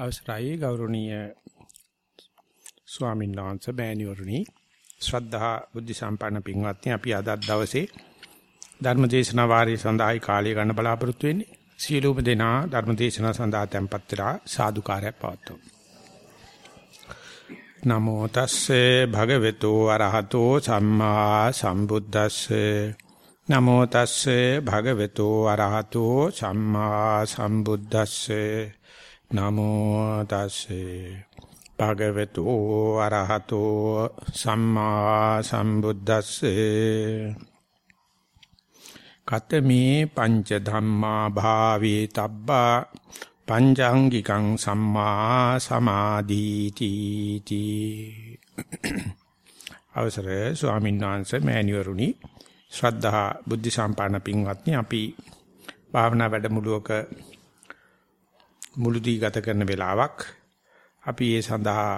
අවසරයි ගෞරවනීය ස්වාමීන් වහන්සේ බෑණිවරුනි. ශ්‍රද්ධා බුද්ධ සම්පන්න පින්වත්නි අපි අද දවසේ ධර්ම දේශනා වාරයේ සඳහායි කාලය ගන්න බලාපොරොත්තු වෙන්නේ. සියලුම දෙනා ධර්ම දේශනා සඳහා tempත් වෙලා සාදුකාරයක් පවත්වමු. නමෝ තස්සේ භගවතු අරහතෝ සම්මා සම්බුද්දස්සේ. නමෝ තස්සේ භගවතු අරහතෝ සම්මා සම්බුද්දස්සේ. නමෝ තස්සේ භගවතු අරහතෝ සම්මා සම්බුද්දස්සේ. කතමේ පංච ධම්මා භාවේ තබ්බා පංචාංගිකං සම්මා සමාධීති තී. අවසරේ ස්වාමීන් වහන්සේ මෑණිවරුනි ශ්‍රද්ධා බුද්ධ සම්පන්න පින්වත්නි අපි භාවනා වැඩමුළුවක මුළුදී ගත කරන වෙලාවක් අපි ඒ සඳහා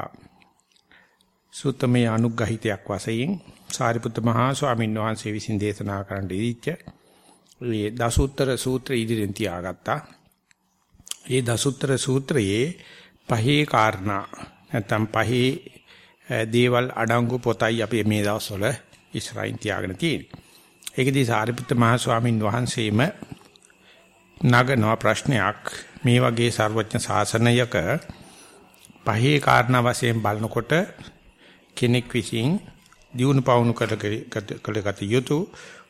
සුත්තමේ අනුග්‍රහිතයක් වශයෙන් සාරිපුත්ත මහා ස්වාමීන් වහන්සේ විසින් දේශනා කරන්න දීච්ච මේ දසුත්තර සූත්‍රය ඉදිරියෙන් තියාගත්තා. මේ දසුත්තර සූත්‍රයේ පහේ කාරණා නැත්නම් පහේ දේවල් අඩංගු පොතයි අපි මේ දවස්වල ඉස්රායින් තියාගෙන තියෙන්නේ. ඒකදී සාරිපුත්ත මහා ස්වාමීන් වහන්සේම නගනවා ප්‍රශ්නයක් මේ වගේ ਸਰවඥ ශාසනයක පහේ කාරණා වශයෙන් බලනකොට කෙනෙක් විසින් දියුණු පවුණු කරගත යුතු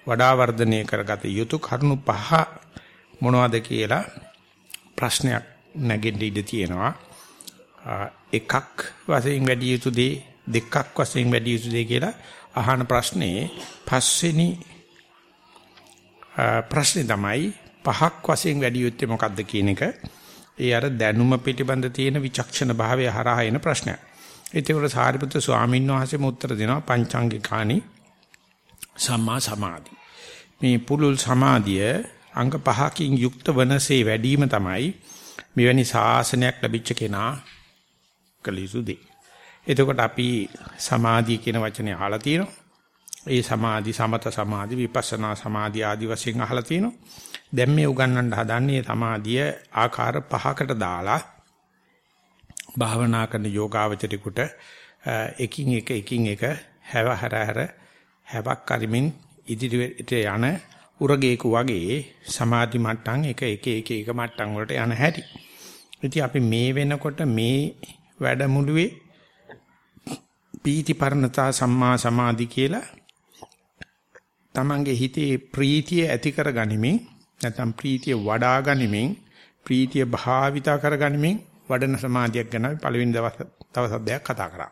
වඩා වර්ධනය කරගත යුතු කරුණු පහ මොනවද කියලා ප්‍රශ්නයක් නැගෙන්න ඉඩ තියෙනවා. එකක් වශයෙන් වැඩි යුතු දේ දෙකක් වශයෙන් වැඩි යුතු දේ කියලා අහන ප්‍රශ්නේ පස්වෙනි ප්‍රශ්නේ තමයි පහක් වශයෙන් වැඩි යුත්තේ මොකක්ද කියන එක ඒ අර දැනුම පිටිබඳ තියෙන විචක්ෂණ භාවය හරහා එන ප්‍රශ්නයක්. ඒකවල සාරිපුත්‍ර ස්වාමීන් වහන්සේම උත්තර දෙනවා පංචාංගිකානි සම්මා සමාධි. මේ පුලුල් සමාධිය අංග පහකින් යුක්ත වනසේ වැඩිම තමයි මෙවැනි ශාසනයක් ලැබිච්ච කෙනා කලිසුදී. එතකොට අපි සමාධිය කියන වචනේ අහලා තියෙනවා. ඒ සමාධි සමත සමාධි විපස්සනා සමාධි ආදි වශයෙන් අහලා තියෙනවා. දැන් මේ උගන්වන්න හදන්නේ සමාධිය ආකාර පහකට දාලා භාවනා කරන යෝගාවචරිකුට එකින් එක එකින් එක හැව හැර හැර හැවක් කරිමින් ඉදිරියට යන උරගේක වගේ සමාධි මට්ටම් එක එක එක එක මට්ටම් වලට යන හැටි. ඉතින් අපි මේ වෙනකොට මේ වැඩමුළුවේ පීති පරණතා සම්මා සමාධි කියලා තමන්ගේ හිතේ ප්‍රීතිය ඇති කර ගනිමින් නැත්නම් ප්‍රීතිය වඩා ගනිමින් ප්‍රීතිය භාවිතා කර ගනිමින් වඩන සමාධියක් ගැන පළවෙනි දවස් දවස් අධ්‍යයක් කතා කරා.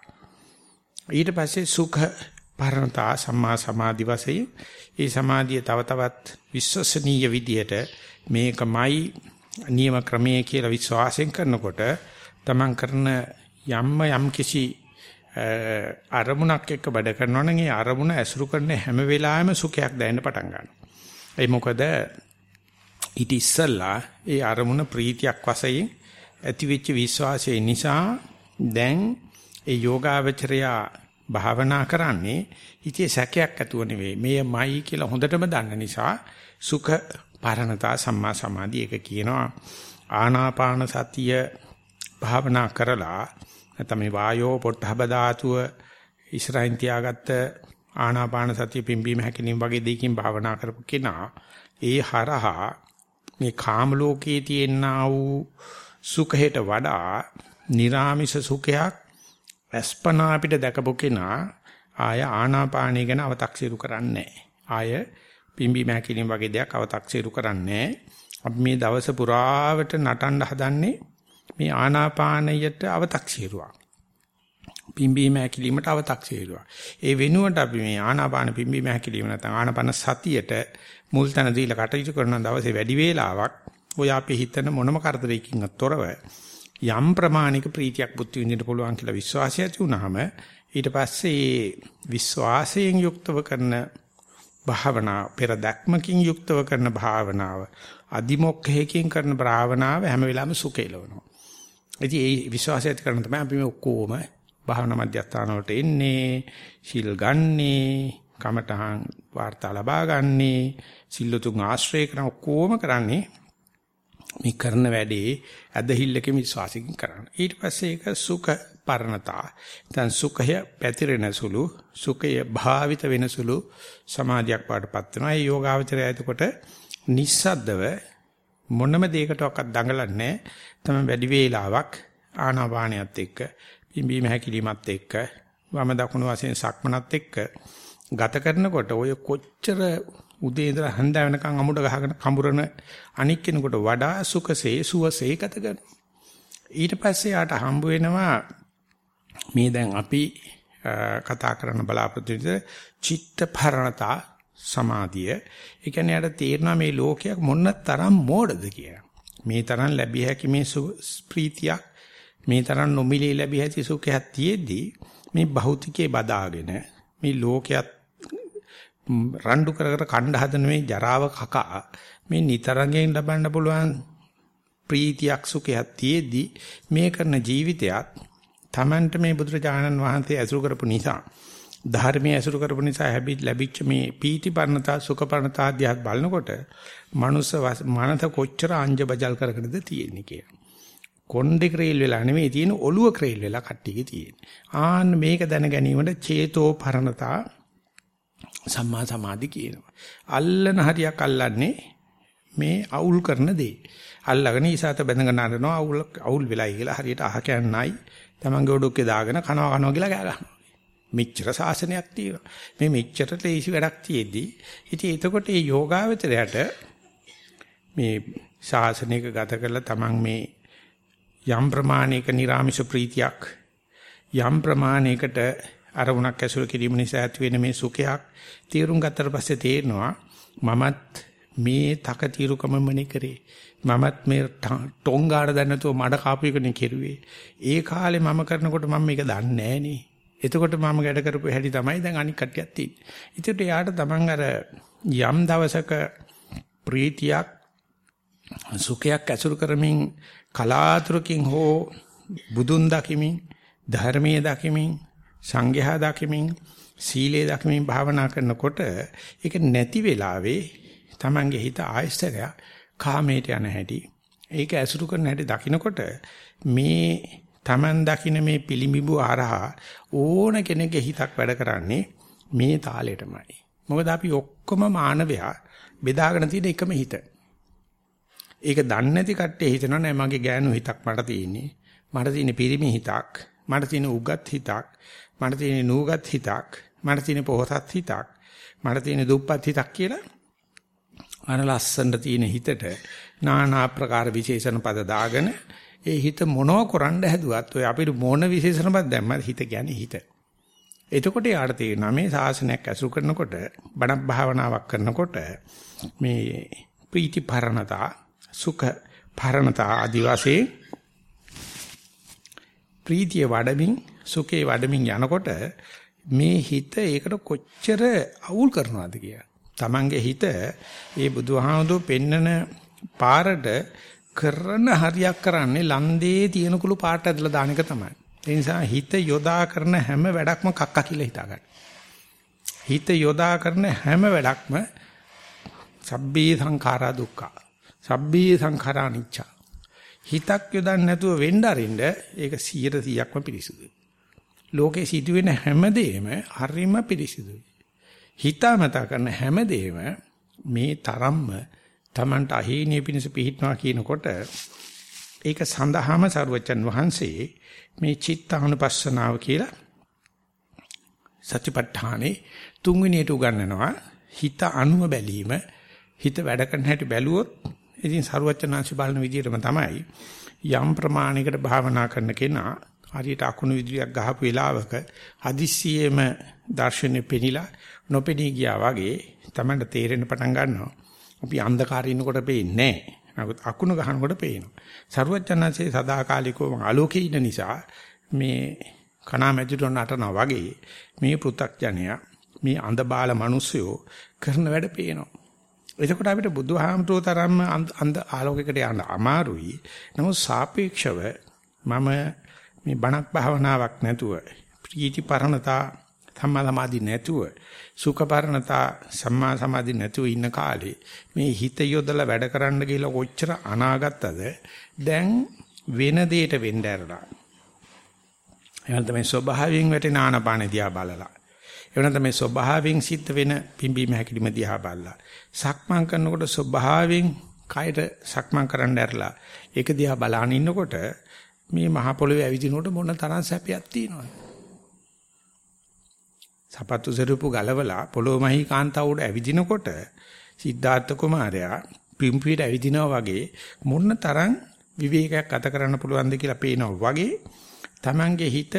ඊට පස්සේ සුඛ පරණතා සම්මා සමාධි වශයෙන් ඒ සමාධිය තව තවත් විශ්වසනීය විදියට මේකමයි නියම ක්‍රමයේ කියලා විශ්වාසයෙන් කරනකොට තමන් කරන යම්ම යම් කිසි අරමුණක් එක්ක වැඩ කරනවා නම් ඒ අරමුණ ඇසුරු කරන හැම වෙලාවෙම සුඛයක් දැනෙන්න පටන් ගන්නවා. ඒ මොකද ඊට ඉස්සල්ලා ඒ අරමුණ ප්‍රීතියක් වශයෙන් ඇතිවෙච්ච විශ්වාසය නිසා දැන් ඒ යෝගාවචරයා භාවනා කරන්නේ හිතේ සැකයක් ඇතුව නෙවෙයි මේමයි කියලා හොඳටම දන්න නිසා සුඛ පරණතා සම්මා සමාධි එක කියනවා ආනාපාන සතිය භාවනා කරලා නැත්නම් මේ වායෝ පොට්ටහබ ධාතුව ඉස්සරහින් තියාගත්ත ආනාපාන සතිය පිම්බීම හැකිනීම වගේ දෙයකින් භාවනා කරපු කෙනා ඒ හරහා මේ කාම ලෝකයේ තියෙනා වූ සුඛයට වඩා निराமிස සුඛයක් වැස්පනා අපිට දැකපු කෙනා ආය ආනාපානය ගැන අව탁සිරු කරන්නේ ආය පිම්බීම හැකිනීම වගේ දෙයක් අව탁සිරු කරන්නේ අපි මේ දවස පුරාවට නටන්න හදන්නේ මේ ආනාපානයට අව탁සිරුවක් පිම්බීම හැකිලීමට අව탁සිරුවක් ඒ වෙනුවට අපි මේ ආනාපාන පිම්බීම හැකිලීම නැත්නම් ආනාපාන සතියට මුල් තැන දීලා කටයුතු කරන දවසේ වැඩි වේලාවක් ඔය අපි හිතන මොනම කරදරයකින් තොරව යම් ප්‍රමාණික ප්‍රීතියක් බුද්ධ විඳින්න පුළුවන් කියලා විශ්වාසය ඇති වුනහම ඊට පස්සේ විශ්වාසයෙන් යුක්තව කරන භාවනාව පෙර දැක්මකින් යුක්තව කරන භාවනාව අදිමොක්ඛයෙන් කරන භාවනාව හැම වෙලාවෙම සුඛේලවනවා. ඉතින් ඒ විශ්වාසය ඇති කරන තමයි අපි මේ ඔක්කොම භාවනා මධ්‍යස්ථාන වලට එන්නේ, සිල් ගන්නේ, කමඨහන් වාර්තා ලබා ගන්නේ, සිල්ලුතුන් ආශ්‍රය කරන ඔක්කොම කරන්නේ මේ කරන වැඩේ ඇදහිල්ලක විශ්වාසකින් කරන්න. ඊට පස්සේ ඒක සුඛ පරණතා. දැන් සුඛය පැතිරෙන සුළු සුඛය භාවිත වෙන සුළු සමාධියක් වඩපත් වෙනවා. ඒ යෝගාවචරය එතකොට නිස්සද්දව මොනම දෙයකටවත් දඟලන්නේ තමයි වැඩි වේලාවක් ආනාපානියත් එක්ක පිම්බීම හැකිලිමත් එක්ක වම දකුණු වශයෙන් සක්මනත් එක්ක ගත කරනකොට ඔය කොච්චර උදේ ඉඳලා හඳ වෙනකන් අමුඩ ගහගෙන කඹරන අනික් කෙනෙකුට වඩා සුඛසේ සුවසේ ගත කරනවා. ඊට පස්සේ යාට හම්බ වෙනවා මේ දැන් අපි කතා කරන්න බලාපොරොත්තු වෙන චිත්ත පරණතා සමාධිය. ඒ කියන්නේ යාට තේරෙනවා මේ ලෝකයක් මොන තරම් මෝඩද කියලා. මේ තරම් ලැබිය හැකි මේ ප්‍රීතියක් මේ තරම් නොමිලේ ලැබිය හැකි සුඛයක් තියේදී මේ භෞතිකේ බදාගෙන මේ ලෝකයක් රණ්ඩු කර කර කණ්ඩ හදන මේ ජරාව කකා මේ නිතරගෙන් ලබන්න පුළුවන් ප්‍රීතියක් සුඛයක් තියේදී මේ කරන ජීවිතයත් Tamanට මේ බුදුරජාණන් වහන්සේ ඇසුරු කරපු නිසා ධර්මයේ ඇසුරු කරපු නිසා හැබි ලැබිච්ච මේ පීති පරණතා සුඛ පරණතා ආදියත් බලනකොට මනුස්ස මනස කොච්චර අංජ බජල් කරගෙනද තියෙන්නේ කියලා. කොණ්ඩේ ක්‍රේල් වෙලා නෙමෙයි තියෙන ඔළුව ක්‍රේල් වෙලා කට්ටියගේ තියෙන්නේ. ආන්න මේක දැන ගැනීමට චේතෝ පරණතා සම්මා සමාධි කියනවා. අල්ලන හරියක් අල්ලන්නේ මේ අවුල් කරන දේ. අල්ලගෙන ඊසాత බැඳගෙන නරනවා අවුල් අවුල් වෙලයි කියලා හරියට අහ කෑන්නයි තමන්ගේ ඔඩොක්කේ දාගෙන කනවා කනවා කියලා ගෑ ගන්නවා. මෙච්චර සාසනයක් තියෙනවා. මේ මෙච්චර ලේසි වැඩක් තියෙද්දි ඉතින් එතකොට මේ යෝගාවචරයට මේ ශාසනයක ගත කරලා තමන් මේ යම් ප්‍රමාණයක නිර්ාමිෂ ප්‍රීතියක් යම් ප්‍රමාණයකට අරමුණක් ඇසුරු කිරීම නිසා ඇති වෙන මේ සුඛයක් තීරුම් ගත්තට පස්සේ තේරෙනවා මමත් මේ තක තීරුකමමනේ කරේ. මමත් මේ ටොංගාඩ දැන්නතෝ මඩ කාපු එකනේ කෙරුවේ. ඒ කාලේ මම කරනකොට මම මේක දන්නේ නෑනේ එතකොට මම ගැඩ කරපු හැටි තමයි දැන් අනික් කට්ටියක් තියෙන්නේ. ඒකට යාට තමන් අර යම් දවසක ප්‍රීතියක් සුඛයක් ඇසුරු කරමින් කලාතුරකින් හෝ බුදුන් දකිමින් ධර්මයේ දකිමින් සංඝයා දකිමින් සීලේ දකිමින් භාවනා කරනකොට ඒක නැති වෙලාවේ Tamange හිත ආයස්තරය කාමයට යන හැටි. ඒක ඇසුරු කරන හැටි දකිනකොට මේ Taman දකින මේ පිළිඹු ආරහා ඕන කෙනෙක්ගේ හිතක් වැඩ කරන්නේ මේ තාලෙටමයි. මොකද අපි ඔක්කොම මානවයා බෙදාගෙන තියෙන එකම හිත. ඒක දන්නේ නැති කට්ටිය හිතනවා නෑ මගේ ගෑනු හිතක් මට තියෙන්නේ. මට තියෙන පිරිමි හිතක් මට තියෙන උගත් හිතක් මට තියෙන නූගත් හිතක් මට තියෙන පොහසත් හිතක් මට තියෙන දුප්පත් හිතක් කියලා අර ලස්සනට තියෙන හිතට নানা ආකාර විශේෂණ පද දාගෙන ඒ හිත මොනව කරන්න හැදුවත් ඔය අපිට මොන විශේෂණ පද දැම්මත් හිත කියන්නේ හිත. එතකොට යාට තේරෙනවා මේ ශාසනයක් ඇසුරු කරනකොට බණ භාවනාවක් කරනකොට මේ ප්‍රීති පරණතා සුඛ පරණතා ආදි වශයෙන් ප්‍රීතිය වඩමින් සුඛේ වඩමින් යනකොට මේ හිත ඒකට කොච්චර අවුල් කරනවද කියලා. Tamange හිත ඒ බුදුහාමුදුරු පෙන්නන පාරට කරන හරියක් කරන්නේ ලන්දේ තියෙන කුළු පාට ඇදලා දාන එක තමයි. ඒ නිසා හිත යොදා කරන හැම වැඩක්ම කක්ක කියලා හිතා ගන්න. හිත යොදා කරන හැම වැඩක්ම සබ්බේ සංඛාරා දුක්ඛ. සබ්බේ සංඛාරා අනිච්ච. හිතක් යොදන්න නැතුව වෙන්න අරින්න ඒක 100%ක්ම පිරිසුදුයි. ලෝකේ සිදුවෙන හැමදේම හරිම පිරිසිදුයි. හිතාමතා කරන හැමදේම මේ තරම්ම Tamanට අහේනිය පිණිස පිහිටනවා කියනකොට ඒක සඳහාම සරුවචන් වහන්සේ මේ චිත්තානුපස්සනාව කියලා සතිපට්ඨානේ තුන්වෙනියට උගන්වනවා හිත අනුව බැලීම හිත වැඩ කරන හැටි බැලුවොත් ඉතින් සරුවචනාංශ බලන විදිහටම තමයි යම් ප්‍රමාණයකට භාවනා කරන කෙනා හරියට අකුණු විදුලියක් ගහපු වෙලාවක හදිස්සියෙම දර්ශනේ පෙනිලා නොපෙනී ගියා වගේ තමයි තේරෙන්න පටන් ගන්නවා. අපි අන්ධකාරයේ ඉන්නකොට පේන්නේ නැහැ. අකුණු ගහනකොට පේනවා. සරුවචනanse සදාකාලිකව ආලෝකයේ ඉන්න නිසා මේ කණාමැදිට නටනවා වගේ මේ පෘ탁ජනයා මේ අන්ධබාල මිනිස්සුયો කරන වැඩ පේනවා. එතකොට අපිට බුදුහාමතුෝ තරම්ම අන්ධ ආලෝකයකට යන්න අමාරුයි. නමුත් සාපේක්ෂව මම මේ බණක් භාවනාවක් නැතුව ප්‍රීති පරණතා සම්මා සමාධි නැතුව සුඛපරණතා සම්මා සමාධි නැතුව ඉන්න කාලේ මේ හිත යොදලා වැඩ කරන්න ගිහලා කොච්චර අනාගතද දැන් වෙන දෙයකට වෙන්න ඇරලා. එහෙනම් තමයි ස්වභාවයෙන් වැටෙන ආනපාන දිහා බලලා. එහෙනම් තමයි ස්වභාවයෙන් සිද්ධ වෙන පිම්බීම හැකිලිම දිහා බලලා. සක්මන් කරනකොට ස්වභාවයෙන් කයට සක්මන් කරන්න ඇරලා. ඒක දිහා බලාගෙන ඉන්නකොට මේ මහ පොළවේ ඇවිදිනකොට මොන තරම් සැපයක් තියෙනවද? සපත්තු සරුපු ගලවලා පොළොමහි කාන්තාව උඩ ඇවිදිනකොට සිද්ධාර්ථ කුමාරයා පිම්පියට ඇවිදිනවා වගේ මොන තරම් විවේකයක් ගත කරන්න පුළුවන්ද කියලා පේනවා වගේ Tamange හිත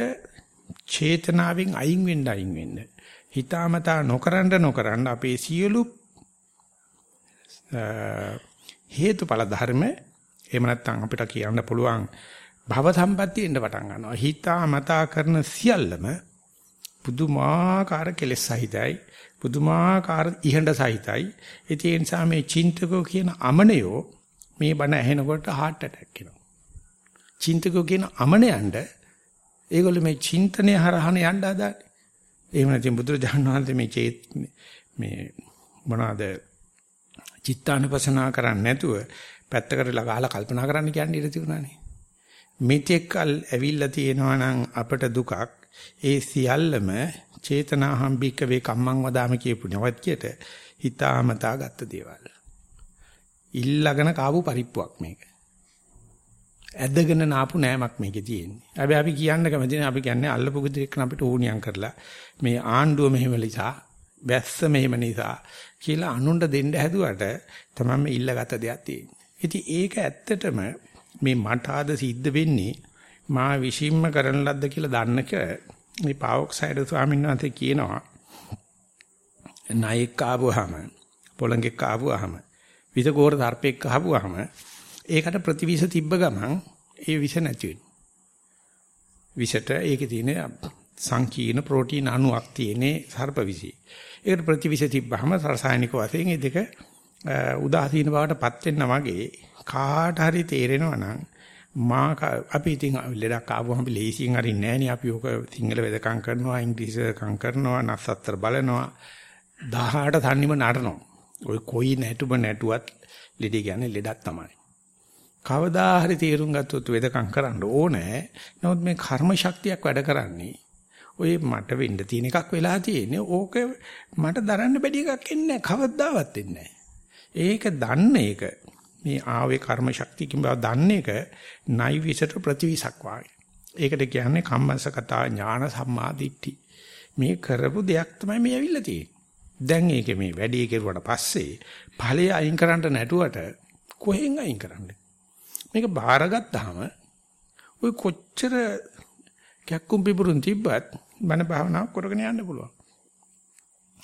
චේතනාවෙන් අයින් වෙන්න අයින් වෙන්න හිතාමතා නොකරන්න නොකරන්න අපේ සියලු හේතුඵල ධර්ම එහෙම නැත්නම් අපිට කියන්න පුළුවන් භව සම්පත්තිය එන්න පටන් ගන්නවා. හිතාමතා කරන සියල්ලම පුදුමාකාර කෙලෙස් සහිතයි. පුදුමාකාර ඉහඬ සහිතයි. ඒ නිසා මේ චින්තකෝ කියන අමනයෝ මේ බණ ඇහෙනකොට heart attack එනවා. චින්තකෝ කියන අමනයන්ට ඒගොල්ලෝ මේ චින්තනය හරහාන යන්න හදාන්නේ. එහෙම නැත්නම් බුදුරජාණන් වහන්සේ මේ චේත් මේ මොනවාද චිත්තානුපසනා කරන්නේ නැතුව පැත්තකට ලගාලා කල්පනා කරන්න කියන්නේ ඉඳී තිබුණානේ. මෙතෙක්කල් ඇවිල්ලා තියෙනවා නම් අපට දුකක්. ඒ සියල්ලම චේතනාහම් බික්කවේ කම්මං වදාම කියපු නවත්කියට හිතාමතා ගත්ත දේවල්. ඉල්ලගෙන කාපු පරිප්පුවක් මේක. ඇදගෙන නාපු නෑමක් මේකේ තියෙන්නේ. හැබැයි අපි කියන්න කැමති නෑ අපි කියන්නේ අල්ලපු ගෙදරක අපිට ඕනියම් කරලා මේ ආණ්ඩුව මෙහෙම නිසා බැස්ස මෙහෙම නිසා කියලා අනුන්ට දෙන්න හැදුවට තමයි මේ ඉල්ලගත දෙයක් තියෙන්නේ. ඉතින් ඒක ඇත්තටම මේ මට ආද සිද්ධ වෙන්නේ මා විශ්ීම්ම කරන ලද්ද කියලා දන්නක මේ පාවොක්සයිඩ් ස්වාමීන් වහන්සේ කියනවා නායක ආවහම පොළඟෙක් ආවහම විසකෝර සර්පෙක් ආවහම ඒකට ප්‍රතිවිෂ තිබ්බ ගමන් ඒ විෂ නැති වෙනවා. විෂට ඒකේ තියෙන සංකීර්ණ ප්‍රෝටීන අණුවක් තියෙනේ සර්ප විෂي. ඒකට ප්‍රතිවිෂ තිබ්බහම රසායනික වශයෙන් ඒ දෙක උදාසීන බවට පත් වෙනා වගේ කාට හරි තේරෙනවා නම් මා අපි ඉතින් ලෙඩක් ආවම අපි ලේසියෙන් අරින්නේ නැහැ අපි ඕක සිංහල වෙදකම් කරනවා ඉංග්‍රීසි වෙදකම් කරනවා නස්සත්තර බලනවා. 18 තන්නිම නටනවා. ඔය කොයි නැටුම නැටුවත් ලෙඩේ කියන්නේ ලෙඩක් තමයි. කවදා හරි තීරුම් ගත්තොත් වෙදකම් කරන්න ඕනේ. නමුත් මේ කර්ම ශක්තියක් වැඩ කරන්නේ ඔය මට වෙන්න තියෙන එකක් වෙලා තියෙන්නේ. ඕක මට දරන්න බැරි එකක් එන්නේ නැහැ. කවදාවත් එන්නේ නැහැ. ඒක දන්න එක මේ ආවේ කර්ම ශක්තියකින් බව දන්න එක නයිවිසට ප්‍රතිවිසක් වාගේ. ඒකට කියන්නේ කම්මසකතා ඥාන සම්මාදිට්ඨි. මේ කරපු දෙයක් තමයි මේ ඇවිල්ලා තියෙන්නේ. දැන් ඒකේ මේ වැඩේ කෙරුවට පස්සේ ඵලය අයින් කරන්න නැටුවට කොහෙන් අයින් කරන්නේ? මේක බාරගත්තාම ඔය කොච්චර කැක්කුම් පිපුරුන් තිබ්බත් මන භාවනාවක් කරගෙන යන්න පුළුවන්.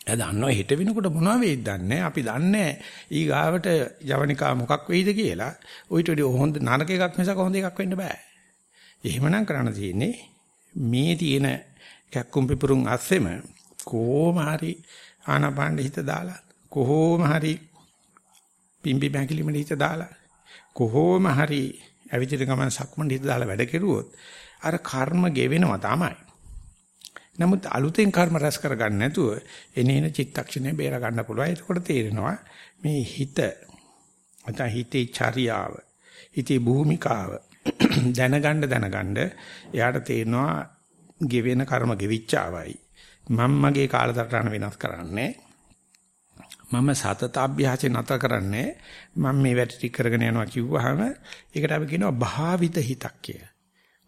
එයා දන්නවා හෙට වෙනකොට මොනව වෙයිද දන්නේ අපි දන්නේ ඊගාවට යවනිකා මොකක් වෙයිද කියලා. උවිත වඩා හොඳ නරක එකක් මිසක හොඳ එකක් වෙන්න බෑ. එහෙමනම් කරන්න තියෙන්නේ මේ තියෙන කැක්කුම් පිපුරුන් අස්සෙම කොහොම හරි ආනපාන හිත දාලා කොහොම හරි පිම්බි බැංගලිම හිත දාලා කොහොම හරි ඇවිදින ගමන් සක්මන් හිත දාලා වැඩ කෙරුවොත් අර කර්ම ගෙවෙනවා තමයි. නමුත් අලුතෙන් කර්ම රැස් කරගන්න නැතුව එනේන චිත්තක්ෂණය බේර ගන්න පුළුවන්. එතකොට තේරෙනවා මේ හිත නැත්නම් හිතේ චර්යාව, හිතේ භූමිකාව දැනගන්න දැනගන්න එයාට තේරෙනවා ගෙවෙන කර්ම ගෙවිච්චාවයි. මම මගේ කාලසටහන වෙනස් කරන්නේ මම සතත අභ්‍යාසය නැතර කරන්නේ මම මේ වැඩ ටික කරගෙන යනවා කිව්වහම ඒකට අපි කියනවා භාවිත හිතක් කියලා.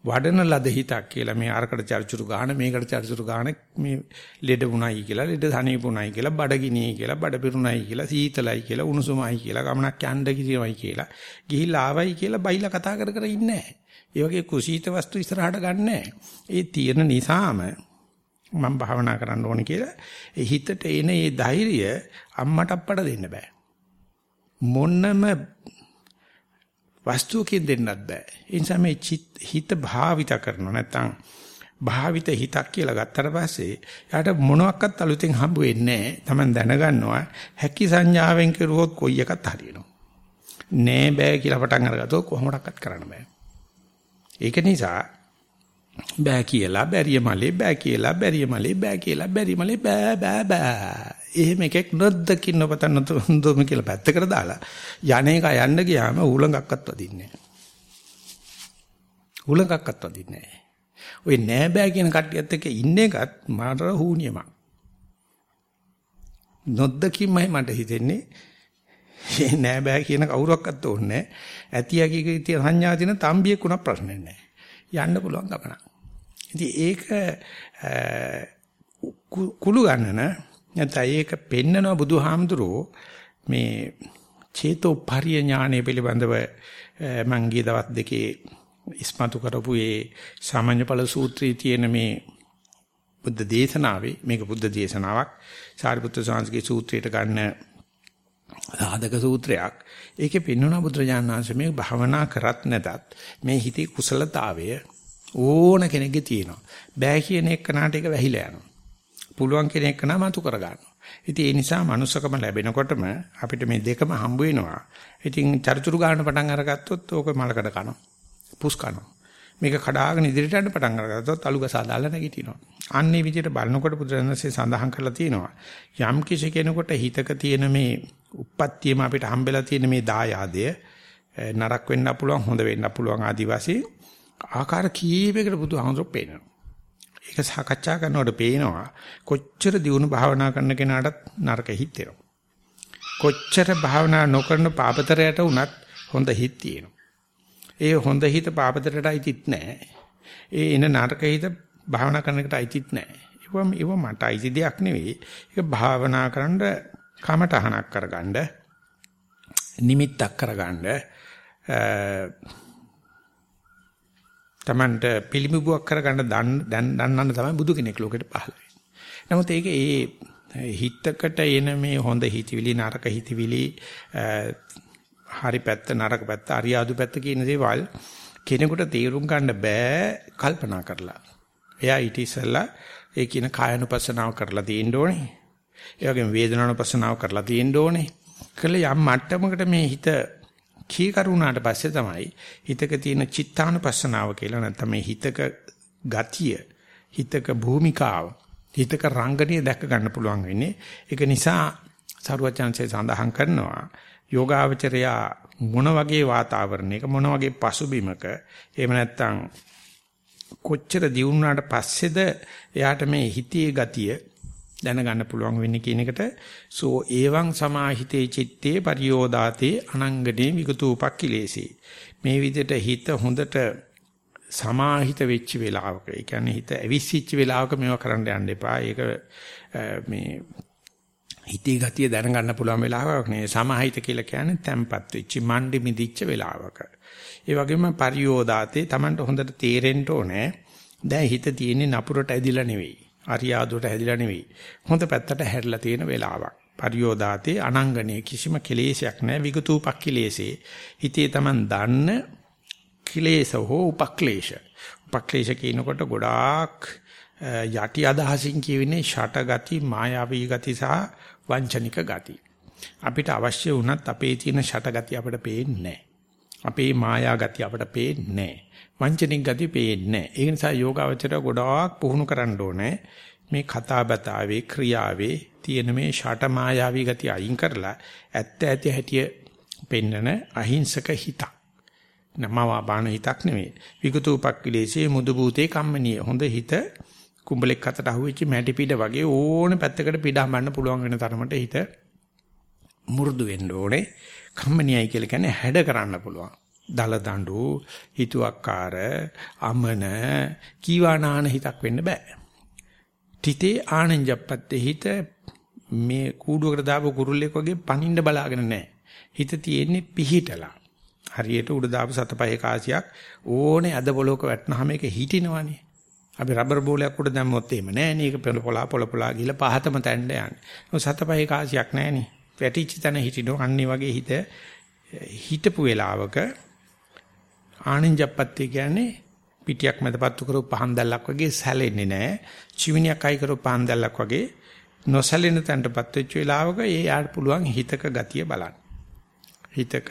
වඩන ලද හිතක් කියලා මේ අරකට චර්චුරු ගාන මේකට චර්චුරු ගාන මේ ලෙඩ වුණයි කියලා ලෙඩ සනීපුණයි කියලා බඩගිනී කියලා බඩ පිරුණයි කියලා සීතලයි කියලා උණුසුමයි කියලා ගමනක් යන්න කිසිමයි කියලා ගිහිල්ලා ආවයි කියලා බයිලා කතා කර කර ඉන්නේ නැහැ. ඒ වගේ කුසීත වස්තු ඉස්සරහට ගන්නෑ. ඒ තියෙන නිසාම මම භාවනා කරන්න ඕනේ කියලා ඒ හිතට එන ඒ ධෛර්යය අම්මට අප්පට දෙන්න බෑ. මොන්නම වස්තුවකින් දෙන්නත් බෑ. ඒ නිසා මේ හිත භාවිත කරනවා නැත්නම් භාවිත හිතක් කියලා ගත්තට පස්සේ යාට මොනවත් අලුතෙන් හම්බ වෙන්නේ නැහැ. Taman දැනගන්නවා හැකි සංඥාවෙන් කරුවොත් කොයි එකත් හරියනවා. නෑ බෑ කියලා පටන් අරගත්තොත් කොහොමඩක්වත් කරන්න බෑ. ඒක නිසා බෑ කියලා බැරිය මලේ බෑ කියලා බැරිය මලේ බෑ කියලා බැරි මලේ බෑ බෑ බෑ. එහෙම එකෙක් නොදකින් නොපතන නොදොම කියලා පැත්තකට දාලා යන්නේක යන්න ගියාම ඌලඟක්වත් වදින්නේ නැහැ. ඌලඟක්වත් වදින්නේ නැහැ. ඔය නෑ බෑ කියන කට්ටියත් එක්ක ඉන්න එකත් මාතර හූනියමක්. නොදකින්මයි මට හිතෙන්නේ නෑ බෑ කියන කවුරක්වත් ඕනේ ඇති යකි සංඥා දින තම්බියෙක් උනක් ප්‍රශ්නයක් නෑ. යන්න පුළුවන් ගමනක්. ඉතින් ඒක කුළු ගන්නන නැත්නම් ඒක පෙන්නන බුදුහාමුදුරෝ මේ චේතෝ පරිය ඥානය පිළිබඳව මං ගිය දවස් දෙකේ ඉස්මතු කරපු ඒ සාමාන්‍ය ඵල සූත්‍රයේ තියෙන මේ බුද්ධ දේශනාවේ මේක බුද්ධ දේශනාවක් සාරිපුත්‍ර සාංශගේ සූත්‍රයට ගන්න සාධක සූත්‍රයක් ඒකේ පෙන්වන බුදුරජාණන් වහන්සේ මේ භවනා කරත් නැතත් මේ හිතේ කුසලතාවය ඕන කෙනෙක්ගේ තියෙනවා. බෑ කියන එකනට ඒක වැහිලා යනවා. පුළුවන් කෙනෙක් නම් මතු කර ගන්නවා. ඉතින් ඒ නිසා manussකම ලැබෙනකොටම අපිට මේ දෙකම හම්බ වෙනවා. ඉතින් චරිචුරු ගන්න පටන් අරගත්තොත් ඕක මලකඩ කනවා. පුස් කනවා. මේක කඩාගෙන ඉදිරියට යන්න පටන් අරගත්තොත් අලු ගසා දාලා නැගිටිනවා. අන්නේ විදිහට බලනකොට බුදුරජාණන්සේ සඳහන් කරලා තියෙනවා. යම් කිසි කෙනෙකුට හිතක තියෙන මේ උප්පත්තියම අපිට හම්බෙලා තියෙන මේ දායාදය නරක වෙන්න පුළුවන් හොඳ වෙන්න පුළුවන් ආදිවාසී ආකාර කීපයකට බුදුහාමුදුරුවෝ පේනවා. ඒක සාකච්ඡා කරනකොට පේනවා කොච්චර දියුණු භාවනා කරන කෙනාටත් නරක හිත් එනවා. කොච්චර භාවනා නොකරන පාපතරයට උනත් හොඳ හිත් තියෙනවා. ඒ හොඳ හිත පාපතරයට අයිතිත් නැහැ. ඒ එන නරක හිත භාවනා කරන එකට අයිතිත් නැහැ. ඒවම ඒව මට අයිති දෙයක් නෙවෙයි. ඒක භාවනා කරන්න කමටහනක් කරගන්න නිමිත්තක් කරගන්න Tamanට පිළිඹුවක් කරගන්න දැන් දන්නන්න තමයි බුදු කෙනෙක් ලෝකෙට පහළ වෙන්නේ. නමුත් ඒක ඒ හිතකට එන මේ හොඳ හිතවිලි නරක හිතවිලි හරි පැත්ත නරක පැත්ත අරියාදු පැත්ත කියන දේවල් කෙනෙකුට තේරුම් ගන්න බෑ කල්පනා කරලා. එයා ඊට ඉස්සෙල්ලා ඒ කියන කායනුපස්සනාව කරලා තියෙන්න ඕනේ. ඒ වගේම වේදනානුපස්සනාව කරලා තියෙන්න ඕනේ. කළ යම් මට්ටමකට මේ හිත කීකරුණාට පස්සේ තමයි හිතක තියෙන චිත්තානුපස්සනාව කියලා නැත්නම් මේ හිතක ගතිය හිතක භූමිකාව හිතක රංගනිය දැක ගන්න පුළුවන් වෙන්නේ. ඒක නිසා සරුවචාන්සේ සඳහන් කරනවා යෝගාවචරයා මොන වගේ වාතාවරණයක මොන වගේ පසුබිමක එහෙම නැත්නම් කොච්චර දියුණුවාට පස්සේද එයාට මේ හිතේ ගතිය දැනගන්න පුළුවන් වෙන්නේ කියන එකට. සෝ ඒවං සමාහිතේ චitte පරියෝදාතේ අනංගනේ විගතූපක්ඛිලේසී. මේ විදිහට හිත හොඳට සමාහිත වෙච්ච වෙලාවක ඒ කියන්නේ හිත ඇවිස්සිච්ච වෙලාවක මේවා කරන්න යන්න එපා. ඒක මේ හිතේ ගතිය දැනගන්න පුළුවන් වෙලාවක නේ සමාහිත කියලා කියන්නේ තැම්පත් වෙච්ච මණ්ඩි මිදිච්ච වෙලාවක. ඒ වගේම පරියෝදාතේ Tamanට හොඳට තේරෙන්න ඕනේ. දැන් හිත තියෙන්නේ නපුරට ඇදිලා නෙවෙයි. අරියාදුවට හැදිලා නෙවෙයි. හොඳ පැත්තට හැරිලා තියෙන වෙලාවක්. පරියෝදාතේ අනංගනේ කිසිම කෙලෙසයක් නැහැ විගතූපක්ඛිලේසේ. හිතේ Taman දන්න කිලේශ හෝ උපක්ලේශ. උපක්ලේශ කියනකොට ගොඩාක් යටි අදහසින් කියවෙන්නේ ෂට ගති, මායාවී ගති සහ වංචනික ගති. අපිට අවශ්‍ය වුණත් අපේ තියෙන ෂට ගති අපිට පේන්නේ අපේ මායා ගති අපිට පේන්නේ වංචනික ගති පේන්නේ නැහැ. ඒ නිසා යෝගාවචර ගොඩාක් පුහුණු කරන්න ඕනේ. මේ කතා බතාවේ ක්‍රියාවේ තියෙන මේ ෂට මායාවී ගති අයින් කරලා ඇත්ත ඇති හැටිය පෙන්නන අහිංසක හිතක්. නමවා බාන හිතක් නෙමෙයි. විගතූපක්ඛිලේසේ මුදු භූතේ කම්මනීය. හොඳ හිත කුඹලෙක් අතට අහුවෙච්ච මැටි පිට වගේ ඕන පැත්තකට පිටහඹන්න පුළුවන් වෙන තරමට හිත මුරුදු වෙන්න ඕනේ. කම්මනියයි කියලා කියන්නේ හැඩ කරන්න පුළුවන්. දල දඬු හිතුවක්කාර අමන කීවානාන හිතක් වෙන්න බෑ. තිතේ ආනංජප්පත්තේ හිත මේ කූඩුවකට දාපු කුරුල්ලෙක් වගේ පනින්න බලාගෙන නැහැ. හිත තියෙන්නේ පිහිටලා. හරියට උඩ දාපු සතපහේ කාසියක් ඕනේ අද පොලොක වැටෙනහම ඒක හිටිනවනේ. අපි රබර් බෝලයක් උඩ දැම්මොත් එහෙම නෑනේ. ඒක පොල පොලා පොල පොලා ගිහලා පහතම තැන්න යන්නේ. ඔය සතපහේ කාසියක් නෑනේ. වැටිච්ච තැන හිටිනෝ අන්නේ වගේ හිත හිටපු වෙලාවක ආනින්ජප්පත්තේ කියන්නේ පිටියක් මැදපත්තු කරපු පහන් දැල්ලක් වගේ සැලෙන්නේ නැහැ. චිවිනියක් අයි කරපු පහන් දැල්ලක් වගේ නොසැලෙන තැනටපත් වෙච්ච වෙලාවක ඒ යාට පුළුවන් හිතක ගතිය බලන්න. හිතක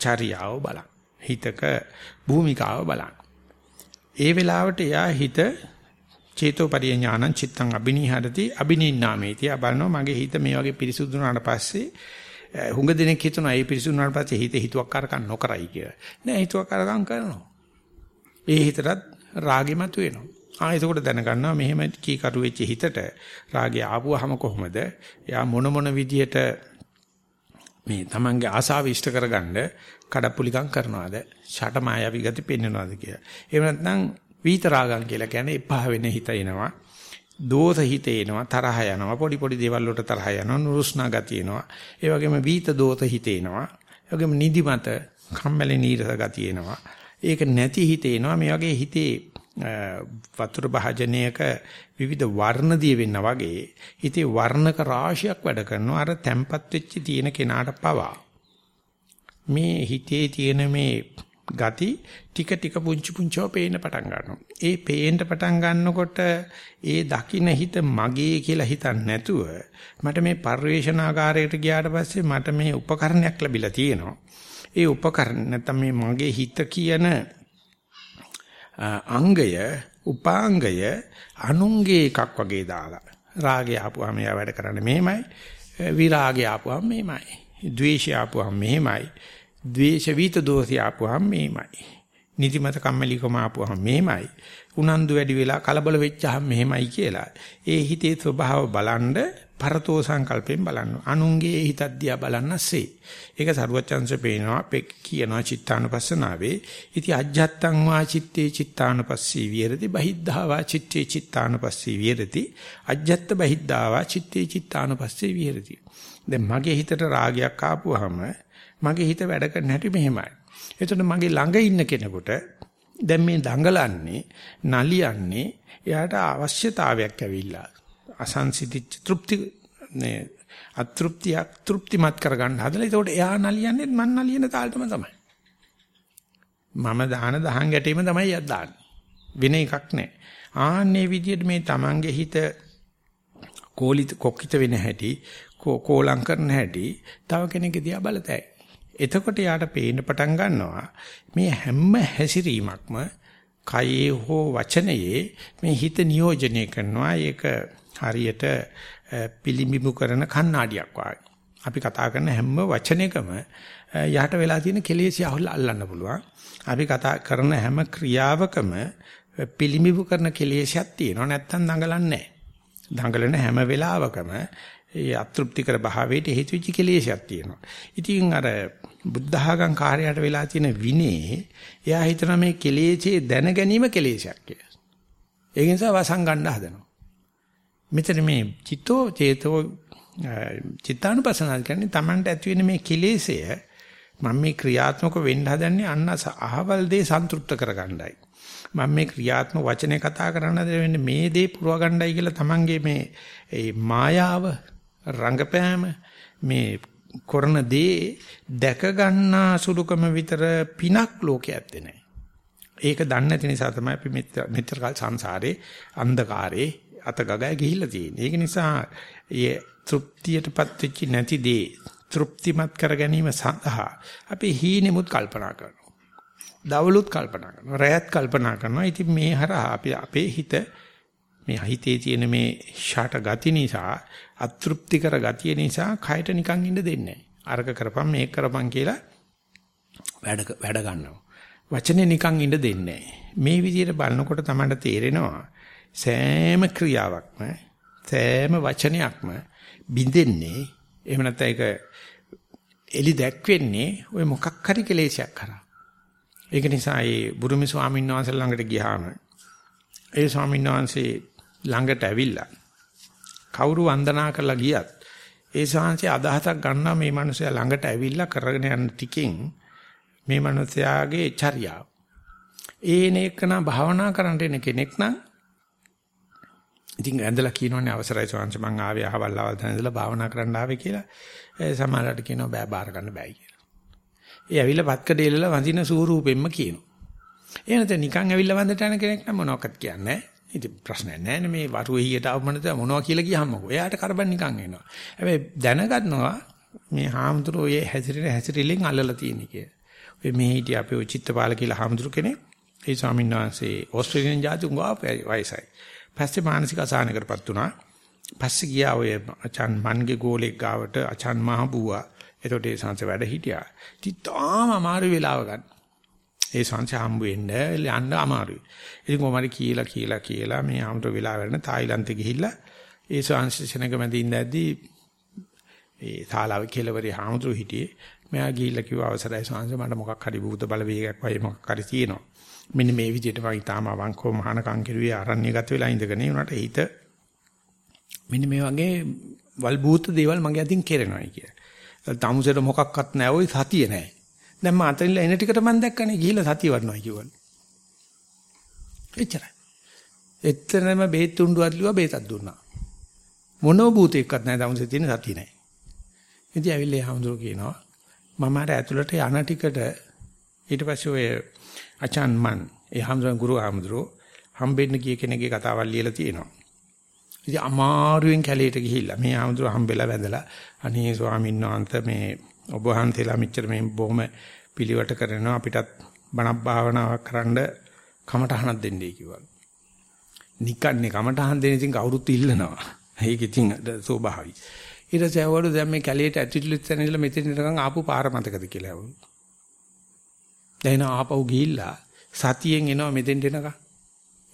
චර්යාව බලන්න. හිතක භූමිකාව බලන්න. ඒ වෙලාවට එයා හිත චේතෝපරිය ඥානං චිත්තං අබිනිහරති අබිනින්නාමේති. බලනවා මගේ හිත මේ වගේ පිරිසුදු වුණාට පස්සේ හුඟ දෙනෙක් හිතනවා මේ පිරිසුදු වුණාට පස්සේ හිත හිතුවක් කරකම් නොකරයි කියලා. නෑ හිතුවක් කරකම් කරනවා. ඒ හිතටත් රාගෙ මතුවෙනවා. ආ එතකොට දැනගන්නවා මෙහෙම කීකරු වෙච්ච හිතට රාගය ආපුවාම කොහොමද? එයා මොන මොන විදියට මේ තමන්ගේ ආසාව ඉෂ්ට කරගන්න කඩප්පුලිකම් කරනවාද? ෂට මායාවි ගති පෙන්වනවාද කියලා. එහෙම නැත්නම් විතරාගම් කියලා කියන්නේ එපා වෙන හිත එනවා. දෝෂ හිත එනවා තරහ යනවා පොඩි පොඩි දේවල් වලට තරහ යනවා නුරුස්නා ගතිය එනවා. ඒ වගේම වීත දෝෂ හිත එනවා. ඒ වගේම නිදිමත කම්මැලි නීරස ගතිය එනවා. ඒක නැති හිත එනවා. මේ වගේ හිතේ වතුර භාජනයක විවිධ වර්ණ දිය වෙන්න වගේ හිතේ වර්ණක රාශියක් වැඩ කරනවා. අර තැම්පත් වෙච්ච තියෙන කෙනාට පවා. මේ හිතේ තියෙන මේ ගති ටික ටික පුංචි පුංචිව පේන්න පටන් ගන්නවා. ඒ පේන්න පටන් ගන්නකොට ඒ දකින්න හිත මගේ කියලා හිතන්නේ නැතුව මට මේ පරිවේශනාකාරයට ගියාට පස්සේ මට මේ උපකරණයක් ලැබිලා තියෙනවා. ඒ උපකරණ නැත්නම් මේ මගේ හිත කියන අංගය උපාංගය අනුංගේ එකක් වගේ දාලා. රාගය ආපුවාම එයා වැඩ කරන්නේ මෙහෙමයි. විරාගය ආපුවාම මෙහෙමයි. ද්වේෂය ආපුවාම මෙහෙමයි. ද්වේෂ විත දෝෂය ආපුවාම මෙහෙමයි. නිදිමත කම්මැලිකම ආපුවාම මෙහෙමයි උනන්දු වැඩි වෙලා කලබල වෙච්චාම මෙහෙමයි කියලා ඒ හිතේ ස්වභාව බලන්ඩ පරතෝ සංකල්පයෙන් බලන්න. අනුන්ගේ හිතක් දිහා බලන්නසේ. ඒක සරුවචන්ස පේනවා කියනවා චිත්තානුපස්සනාවේ. ඉති අජ්ජත්තං වා චitte චිත්තානුපස්සී විහෙරති බහිද්ධා වා චitte චිත්තානුපස්සී විහෙරති. අජ්ජත්ත බහිද්ධා වා චitte චිත්තානුපස්සී විහෙරති. දැන් මගේ හිතට රාගයක් ආපුවාම මගේ හිත වැඩ කරන්න හැටි මෙහෙමයි. එතකොට මගේ ළඟ ඉන්න කෙනෙකුට දැන් මේ දඟලන්නේ නලියන්නේ එයාට අවශ්‍යතාවයක් ඇවිල්ලා අසංසිතිච්ච තෘප්ති නේ අතෘප්තියක් තෘප්තිමත් කරගන්න හදලා ඒකට එයා නලියන්නේ මන් නලියන තාලෙටම තමයි. මම දාන දහං ගැටීම තමයි යත් දාන්නේ. වෙන එකක් නැහැ. ආන්නේ විදිහට මේ Tamange හිත කෝලිත කොක්කිත වෙන හැටි කෝලම් කරන හැටි තව කෙනෙක්ගේ දිහා බලතැයි. එතකොට යාට පේන්න පටන් ගන්නවා මේ හැම හැසිරීමක්ම කයේ හෝ වචනයේ මේ හිත නියෝජනය කරනවා ඒක හරියට පිළිඹු කරන කණ්ණාඩියක් වගේ. අපි කතා කරන හැම වචනයකම යහට වෙලා තියෙන කෙලෙස් යහුල්ලා අල්ලන්න පුළුවන්. අපි කතා කරන හැම ක්‍රියාවකම පිළිඹු කරන කෙලෙස්යක් තියෙනවා නැත්තම් දඟලන්නේ නැහැ. දඟලන හැම වෙලාවකම ඒ අතෘප්තිකර භාවයට හේතු වෙච්ච කෙලෙස්යක් තියෙනවා. ඉතින් අර බුද්ධඝං කාර්යයට වෙලා තියෙන විනේ එයා හිතන මේ කෙලෙසේ දැන ගැනීම කෙලෙසයක් කියලා. ඒ නිසා වසන් ගන්න හදනවා. මෙතන මේ චිත්තෝ චේතෝ චිත්තානුපස්සනාව කියන්නේ Tamanට ඇති වෙන මේ කෙලෙසය මම මේ ක්‍රියාත්මක වෙන්න හදන්නේ අන්න අහවල් දේ සන්තුෂ්ත කරගන්නයි. මම මේ ක්‍රියාත්මක වචනේ කතා කරන්න දෙන්නේ මේ දේ පුරව ගන්නයි කියලා Tamanගේ මේ ඒ මායාව රංගපෑම මේ කරන දේ දැක ගන්නා සුළුකම විතර පිනක් ලෝකයේ ඇත්තේ නැහැ. ඒක දන්නේ නැති නිසා තමයි අපි මෙතර කල් සංසාරේ අන්ධකාරේ අතගගය ගිහිල්ලා තියෙන්නේ. ඒක නිසා ඒ තෘප්තියටපත් වෙච්ච නැති දේ තෘප්තිමත් කර ගැනීම සඳහා අපි හීනෙමුත් කල්පනා කරනවා. දවලුත් කල්පනා කරනවා. රැයත් කල්පනා කරනවා. ඉතින් මේ හරහා අපි අපේ හිත මේ හිතේ තියෙන මේ ෂාට ගති නිසා අතෘප්තිකර ගතිය නිසා කයට නිකන් ඉන්න දෙන්නේ නැහැ. අරක කරපම් මේක කරපම් කියලා වැඩ වැඩ ගන්නවා. වචනේ නිකන් ඉන්න දෙන්නේ මේ විදිහට බලනකොට තමයි තේරෙනවා සෑම ක්‍රියාවක්ම සෑම වචනයක්ම බින්දෙන්නේ එහෙම නැත්නම් ඒක එලි දැක්වෙන්නේ ওই මොකක් හරි කෙලෙසයක් කරා. ඒක නිසා ඒ බුරුමි ස්වාමීන් වහන්සේ ළඟට ගියාම ඒ ස්වාමීන් වහන්සේ ළඟට ඇවිල්ලා කවුරු වන්දනා කරලා ගියත් ඒ ශාංශයේ අදහසක් ගන්නවා මේ මිනිසයා ළඟට ඇවිල්ලා කරගෙන යන ටිකෙන් මේ මිනිසයාගේ චර්යාව. ඒන එකන භාවනා කරන්න එන කෙනෙක් නම් ඉතින් ඇඳලා කියනෝනේ අවසරයි ස්වාමීන් මං ආවේ අහවල් අවල් තැන ඉඳලා භාවනා කරන්න ආවේ කියලා. ඒ සමහරකට කියනවා බෑ බාර ගන්න බෑයි කියලා. ඒ ඇවිල්ලා පත්කඩ එල්ලලා වඳින සූරූපෙම්ම කියනවා. ඒ නැත්නම් නිකන් ඇවිල්ලා වඳට යන කෙනෙක් නම් මොනවක්වත් කියන්නේ නැහැ. ඉතින් ප්‍රශ්නයක් නැහැ මේ වරුවේ හියට ආවමනද මොනවා කියලා ගියාමකෝ. එයාට කරබන් නිකන් එනවා. හැබැයි දැනගන්නවා මේ හාමුදුරුවෝ ඒ හැසිරෙන හැසිරිල්ලෙන් අල්ලලා තියෙන කිය. ඔය මේ හිටිය අපේ චිත්තපාල කියලා හාමුදුරු කෙනෙක්. ඒ ස්වාමීන් වහන්සේ ඕස්ට්‍රේලියානු ජාති උංගා වයසයි. පස්සේ මානසික අසහනකටපත් වුණා. පස්සේ ගියා ඔය අචාන් මන්ගේ ගෝලෙක් ගාවට අචාන් මහ බුවා. එතකොට ඒ සංස වැඩ හිටියා. ඉතින් තාම අමාරු වෙලාව ගන්න. ඒ සංස හම්බ වෙන්න යන්න අමාරුයි. ඉතින් කොහමද කියලා කියලා කියලා මේ ආමතු වෙලා වෙන තායිලන්තෙ ගිහිල්ලා ඒ සංස සෙනග මැද ඉඳද්දී ඒ ශාලාවේ කෙළවරේ හාමුදුරු හිටියේ. මෙයා ගිහිල්ලා කිව්වා අවසරයි සංස මට මොකක් හරි භූත බලවේගයක් වගේ මොකක් හරි තියෙනවා. මෙන්න මේ විදිහට මම ඊටාම අවංකව මහානකම් කෙරුවේ ආරණ්‍යගත වෙලා ඉඳගෙන උනට හිත මෙන්න මේ වගේ වල්බූත දේවල් මගේ අතින් කෙරෙනවායි කියලා. තමුසෙට මොකක්වත් නැහැ ওই සතිය නැහැ. දැන් මම අතනින්ලා එන ටිකට මම දැක්කනේ ගිහිල්ලා සතිය වඩනවා කිව්වලු. එච්චරයි. එතරම් බේත් තුණ්ඩුවක් ලිව්වා බේතක් දුන්නා. මොනෝ භූතයක්වත් නැහැ තමුසෙ තියෙන සතිය නැහැ. ඉතින් ඇවිල්ලා හඳුරු කියනවා මම අර ඇතුළට යන ටිකට ඊට පස්සේ ඔය අචාන් මන් ඒ හඳුරන ගුරු හඳුරෝ හම්බෙන්න ගිය කෙනෙක්ගේ කතාවක් ලියලා තියෙනවා. ඉතින් අමාරුවෙන් කැලේට ගිහිල්ලා මේ හඳුර හම්බෙලා වැඳලා අනේ ස්වාමීන් වහන්සේ මේ ඔබ වහන්සේලා මෙච්චර මේ බොහොම පිළිවෙට කරනවා අපිටත් බණක් භාවනාවක් කරන්න කමටහනක් දෙන්නයි කිව්වා. නිකන්නේ කමටහන් දෙන්න ඉතින් කවුරුත් ඉල්ලනවා. ඒක ඉතින් ස්වභාවයි. ඊට පස්සේ අවුරුදු දැන් මේ කැලේට ඇතුළත් වෙන ඉඳලා මෙතන ඉඳන් ආපු පාර මතකද කියලා අවුරුදු. දැන් ආපහු ගිහිල්ලා සතියෙන් එනවා මෙතෙන්ට එනකම්.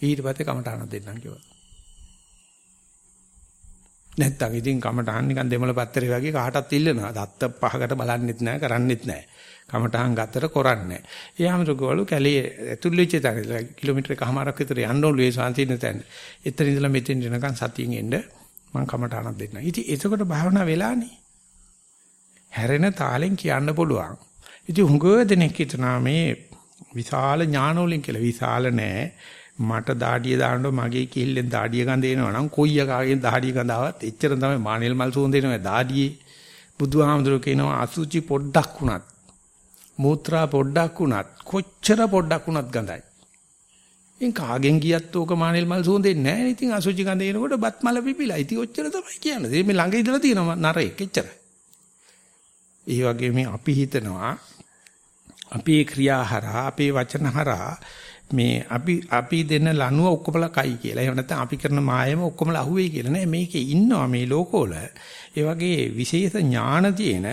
ඊට පස්සේ කමටහනක් දෙන්නම් කිව්වා. නැත්තම් ඉතින් කමටහන් නිකන් දෙමළ පත්තරේ වගේ කාටවත් ඉල්ලනවා. දත්ත පහකට බලන්නෙත් නැහැ, කරන්නෙත් නැහැ. කමටහන් ගත්තට කරන්නේ නැහැ. ඊයමතුගවලු කැලේ ඇතුල් වෙච්ච තැන කිලෝමීටර එකමාරක් විතර යන්න ඕනේ සාන්තින තැන. එතන ඉඳලා මෙතෙන් එනකන් සතියෙන් එන්න මම කමටහනක් දෙන්නම්. ඉතින් එතකොට භාවනා වෙලානේ. හැරෙන තාලෙන් කියන්න පුළුවන්. ඉතින් හුඟ දෙනෙක් හිතනවා මේ විශාල ඥාන වලින් කියලා විශාල නෑ. මට දාඩිය දාන්න මගේ කිහිල්ලෙන් දාඩිය ගඳ එනවා නම් කොයි එකාගෙන් දාඩිය ගඳ ආවත් එච්චර තමයි මානෙල් මල් සුවඳ එනවා දාඩියේ. බුදුහාමුදුරුවෝ කියනවා අසුචි පොඩ්ඩක් වුණත් මූත්‍රා පොඩ්ඩක් වුණත් කොච්චර පොඩ්ඩක් වුණත් ගඳයි. ඉතින් කාගෙන් ගියත් ඕක මානෙල් මල් සුවඳෙන්නේ නැහැ. ඉතින් අසුචි ගඳ එනකොට බත් මල පිපිලා. ඉතින් ඔච්චර තමයි කියන්නේ. මේ ළඟ ඉඳලා තියෙනවා නරේක් එච්චරයි. ඒ වගේ මේ අපි හිතනවා අපේ ක්‍රියාහරහා අපේ වචනහරහා මේ අපි අපි දෙන ලනුව ඔක්කොමලා කයි කියලා. එහෙම නැත්නම් අපි කරන මායම ඔක්කොමලා අහුවෙයි කියලා නෑ. මේකේ ඉන්නවා මේ ලෝකවල. ඒ වගේ විශේෂ ඥාන තියෙන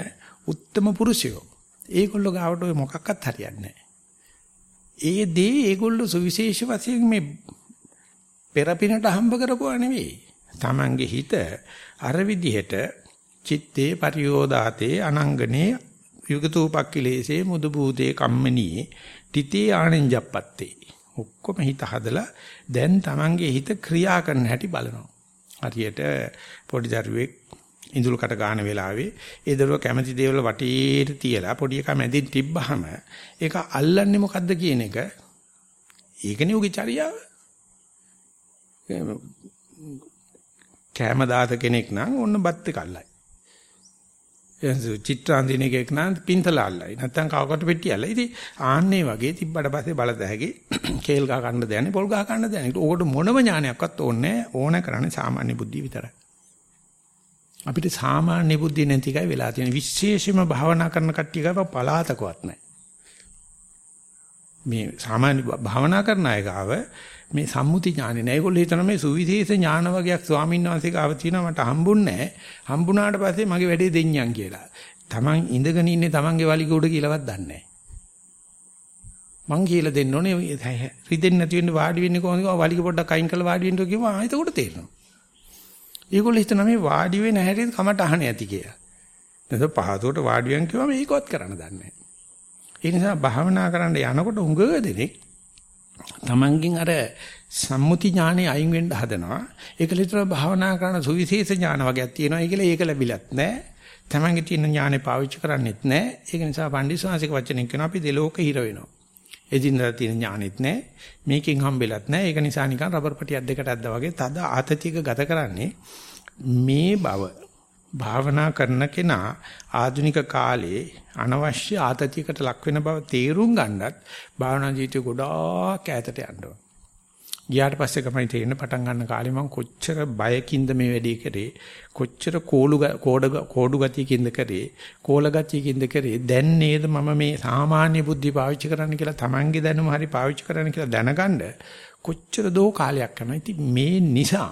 උත්තම පුරුෂයෝ. ඒගොල්ලෝ ගාවට ඔය මොකක්වත් හරියන්නේ ඒ දේ ඒගොල්ලෝ සුවිශේෂ වශයෙන් මේ පෙරපිනට හම්බ කරපුවා නෙවෙයි. Tamange හිත අර විදිහට චිත්තේ පරියෝදාතේ අනංගනේ යුගතෝපක්ඛිලේසේ මුදු භූතේ කම්මනී තිතේ ආනෙන්ජප්පත්තේ ඔක්කොම හිත හදලා දැන් Tamange හිත ක්‍රියා කරන හැටි බලනවා. හරියට පොඩි දරුවෙක් ඉඳුල්කට ගන්න වෙලාවේ ඒ දරුවා කැමති දේවල් වටේට තියලා පොඩි එකා මැදින් තිබ්බහම ඒක අල්ලන්නේ මොකද්ද කියන එක ඒකනේ උගේ චරියාව. කැම දාත කෙනෙක් නම් ඔන්න බත් එක අල්ලයි. චිත්‍රාන්දින එකක් නම් පින්තලාල්ලයි. නැත්තම් කවකට පෙට්ටියල්ල. ඉතින් ආන්නේ වගේ තිබ්බට පස්සේ බලත හැකි කේල් ගහ ගන්න දැනේ පොල් ගහ ගන්න දැනේ. ඕකට මොනම ඥානයක්වත් ඕනේ ඕන කරන්නේ සාමාන්‍ය බුද්ධිය විතරයි. අපිට සාමාන්‍ය බුද්ධිය නැති එකයි වෙලා තියෙන විශේෂයෙන්ම භාවනා කරන කට්ටිය ගාව පලාතකවත් නැහැ. මේ සාමාන්‍ය භාවනා කරන අය ගාව මේ සම්මුති ඥානෙ නෑ. ඒගොල්ලෝ හිතන මේ සුවිශේෂ ඥාන වගේක් ස්වාමීන් වහන්සේ ගාව තියෙනවා මට හම්බුන්නේ නෑ. හම්බුණාට පස්සේ මගේ වැඩේ දෙඤ්ඤම් කියලා. Taman ඉඳගෙන ඉන්නේ Tamanගේ වලිග උඩ කියලාවත් දන්නේ නෑ. මං කියලා දෙන්න ඕනේ රිදෙන්නේ නැති වෙන්න වාඩි වෙන්නේ කොහොමද? වලිග පොඩ්ඩක් අයින් කරලා වාඩි වෙන්න කිව්වම ආයෙත් උඩ තේරෙනවා. ඒගොල්ලෝ හිතන මේ වාඩි වෙන හැටි කමට අහන්නේ ඇති කියලා. නැත්නම් පහතුවට වාඩි වෙන කිව්වම ඒකවත් කරන්න දන්නේ නැහැ. ඒ නිසා භාවනා කරන්න යනකොට උඟ දෙනෙක් තමන්ගෙන් අර සම්මුති ඥානෙ අයින් වෙන්න හදනවා. ඒක විතර භාවනා කරන සුවිශේෂ ඥාන වගේක් තියෙනවා. ඒකල ඒක ලැබිලත් නැහැ. තමන්ගේ තියෙන ඥානෙ පාවිච්චි කරන්නෙත් නැහැ. ඒක නිසා පණ්ඩිතසාසික වචනෙන් කියනවා අපි දෙලෝක හිර වෙනවා. එදිනදා තියෙන ඥානෙත් නැහැ. මේකෙන් හම්බෙලත් නැහැ. ඒක නිසා නිකන් රබර් පටියක් දෙකට ඇද්දා වගේ තද ආතතියක ගත කරන්නේ මේ බව භාවනා කරන කෙනා ආධුනික කාලේ අනවශ්‍ය ආතතියකට ලක් වෙන බව තේරුම් ගන්නත් භාවනා ජීවිතේ ගොඩාක් ඈතට යන්න ගියාට පස්සේ තමයි තේරෙන්න පටන් ගන්න කාලේ මම කොච්චර බයකින්ද මේ වැඩේ කරේ කොච්චර කෝලු කෝඩ කෝඩු ගතියකින්ද කරේ කෝල ගතියකින්ද කරේ දැන් නේද මම මේ සාමාන්‍ය බුද්ධි පාවිච්චි කරන්න කියලා Tamange දැනුම හරි පාවිච්චි කරන්න කියලා දැනගන්න කොච්චර දෝ කාලයක් යනවා. ඉතින් මේ නිසා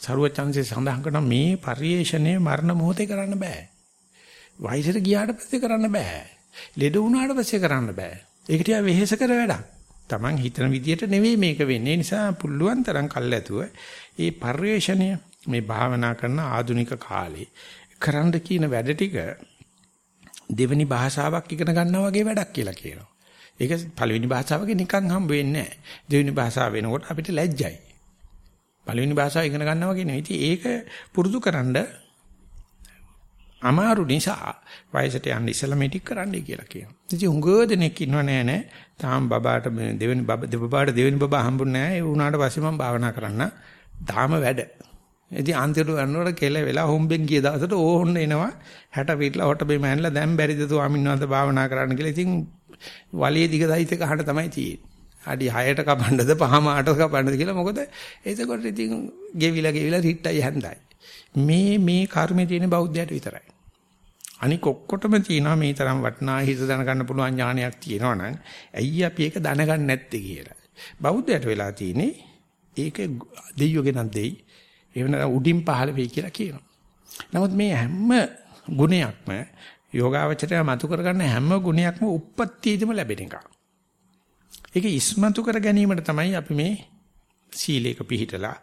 සරුවචන්සේ සඳහන් කරන මේ පරිේශණය මරණ මොහොතේ කරන්න බෑ වයසට ගියාට පස්සේ කරන්න බෑ ලෙඩ වුණාට පස්සේ කරන්න බෑ ඒක ටික වෙහෙස කර වැඩක් Taman හිතන විදියට නෙවෙයි මේක වෙන්නේ. ඒ නිසා පුළුවන් තරම් කල්ැතුව ඒ පරිශ්‍රණය මේ භාවනා කරන ආධුනික කාලේ කරන්න කියන වැඩ ටික දෙවෙනි භාෂාවක් ඉගෙන ගන්නවා වගේ වැඩක් කියලා කියනවා. ඒක පළවෙනි භාෂාවක නිකන් හම්බ වෙන්නේ නැහැ. දෙවෙනි භාෂාව වෙනකොට අපිට ලැජ්ජයි. පළවෙනි භාෂාව ඉගෙන ගන්නවා වගේ නෙවෙයි. ඉතින් ඒක පුරුදු කරන්න අමාරු නිසා වයසට යන්න ඉස්සලා මේ ටික කරන්නයි කියලා කියනවා. ඉතින් උඟ දෙනෙක් ඉන්නව නෑ නෑ. තාම බබාට දෙවෙනි බබ දෙබබාට දෙවෙනි බබා හම්බුනේ නෑ. ඒ වුණාට පස්සේ මම භාවනා කරන්න. තාම වැඩ. ඉතින් අන්තිමට යනකොට කෙල වෙලා හොම්බෙන් ගිය දවසට ඕන්න එනවා 60 පිටලා හොට බෙම ඇනලා දැන් බැරිද ස්වාමීන් වහන්සේ භාවනා කරන්න කියලා. ඉතින් වලිය දිග දයිත කහට තමයි තියෙන්නේ. අඩි 6ට කපන්නද පහම 8ට කපන්නද කියලා මොකද එතකොට ඉතින් ගෙවිලා ගෙවිලා රිට්ටයි හැන්දයි. මේ මේ කර්මයේ තියෙන බෞද්ධයට විතරයි. අනික ඔක්කොටම තියෙනවා මේ තරම් වටිනා හිත දැනගන්න පුළුවන් ඥානයක් තියෙනවා නම් ඇයි අපි ඒක දැනගන්නේ නැත්තේ කියලා. බෞද්ධයට වෙලා තියෙන්නේ ඒක දෙයියෝගෙනක් දෙයි. එහෙම නැත්නම් උඩින් පහළ වෙයි කියලා කියනවා. නමුත් මේ හැම ගුණයක්ම යෝගාවචරය මතු කරගන්න හැම ගුණයක්ම උප්පත්තියේදීම ලැබෙන එකක්. ඒක ඉස්මතු කර ගැනීමට තමයි අපි මේ සීලයක පිළිහිටලා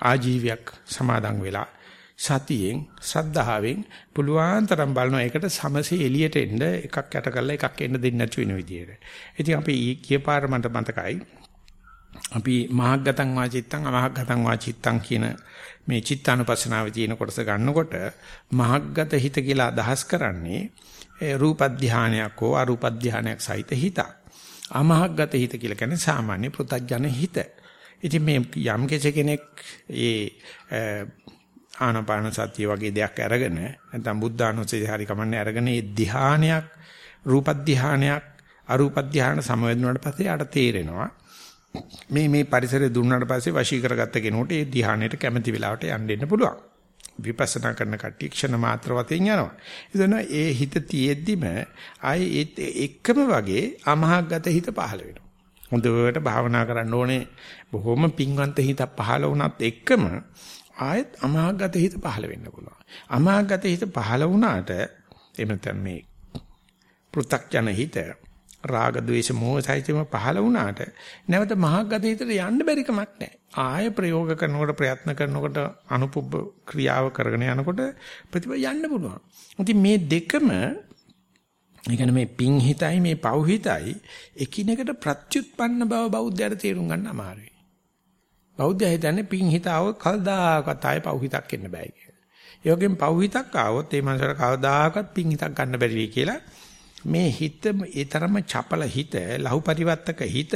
ආජීවයක් සමාදන් වෙලා සතියෙන් සද්ධාවෙන් පුළුවන් තරම් බලනවා ඒකට සමසේ එළියට එන්න එකක් යට කරලා එකක් එන්න දෙන්නේ නැති වෙන විදියට. ඉතින් අපි කියපාර මට මතකයි. අපි මහග්ගතං වාචිත්තං අමහග්ගතං වාචිත්තං කියන මේ චිත්තානුපස්සනාවේ තියෙන කොටස ගන්නකොට මහග්ගත හිත කියලා අදහස් කරන්නේ රූප ධානයක් හෝ අරූප ධානයක් සහිත හිත. අමහග්ගත හිත කියලා කියන්නේ සාමාන්‍ය පෘථග්ජන හිත. ඉතින් මේ යම් කෙනෙක් ඒ ආනාපාන සතිය වගේ දෙයක් අරගෙන නැත්නම් බුද්ධානුස්සතිය හරි කමන්නේ අරගෙන ඒ ධානයක් රූප ධානයක් අරූප ධාන සමවැදුනාට පස්සේ යාට තේරෙනවා මේ මේ පරිසරය දුන්නාට පස්සේ වශී කරගත්ත කෙනෙකුට ඒ ධානයට කැමැති වෙලාවට යන්න දෙන්න පුළුවන් විපස්සනා කරන කට්ටිය ක්ෂණ මාත්‍ර වශයෙන් යනවා. එතන ඒ හිත තියෙද්දිම ආයේ එකම වගේ අමහග්ගත හිත පහළ වෙනවා. හොඳට භාවනා කරන්න ඕනේ. බොහොම පිංවන්ත හිත පහළ වුණත් එක්කම ආයෙත් අමාගත හිත පහළ වෙන්න පුළුවන්. අමාගත හිත පහළ වුණාට එහෙම නැත්නම් මේ පෘ탁ජන හිත රාග ద్వේෂ මෝහසයිතම පහළ වුණාට නැවත මහග්ගත හිතට යන්න බැරි කමක් නැහැ. ආය ප්‍රයෝග කරනකොට ප්‍රයත්න කරනකොට අනුපුබ්බ ක්‍රියාව කරගෙන යනකොට ප්‍රතිඵල යන්න පුළුවන්. ඉතින් මේ දෙකම ඒ මේ පිං හිතයි මේ පව් හිතයි එකිනෙකට ප්‍රත්‍යুৎපන්න බව බෞද්ධයර තේරුම් ගන්න අමාරුයි. බෞද්ධය හිතන්නේ පිං හිතාව කල්දාකත් ආය පව් හිතක් එන්න බෑ කියලා. ඒ වගේම පව් හිතක් ආවොත් ඒ මනසට කවදාකවත් පිං හිතක් ගන්න බැරි වෙයි කියලා මේ හිත ඒ තරම චපල හිත ලහු පරිවර්තක හිත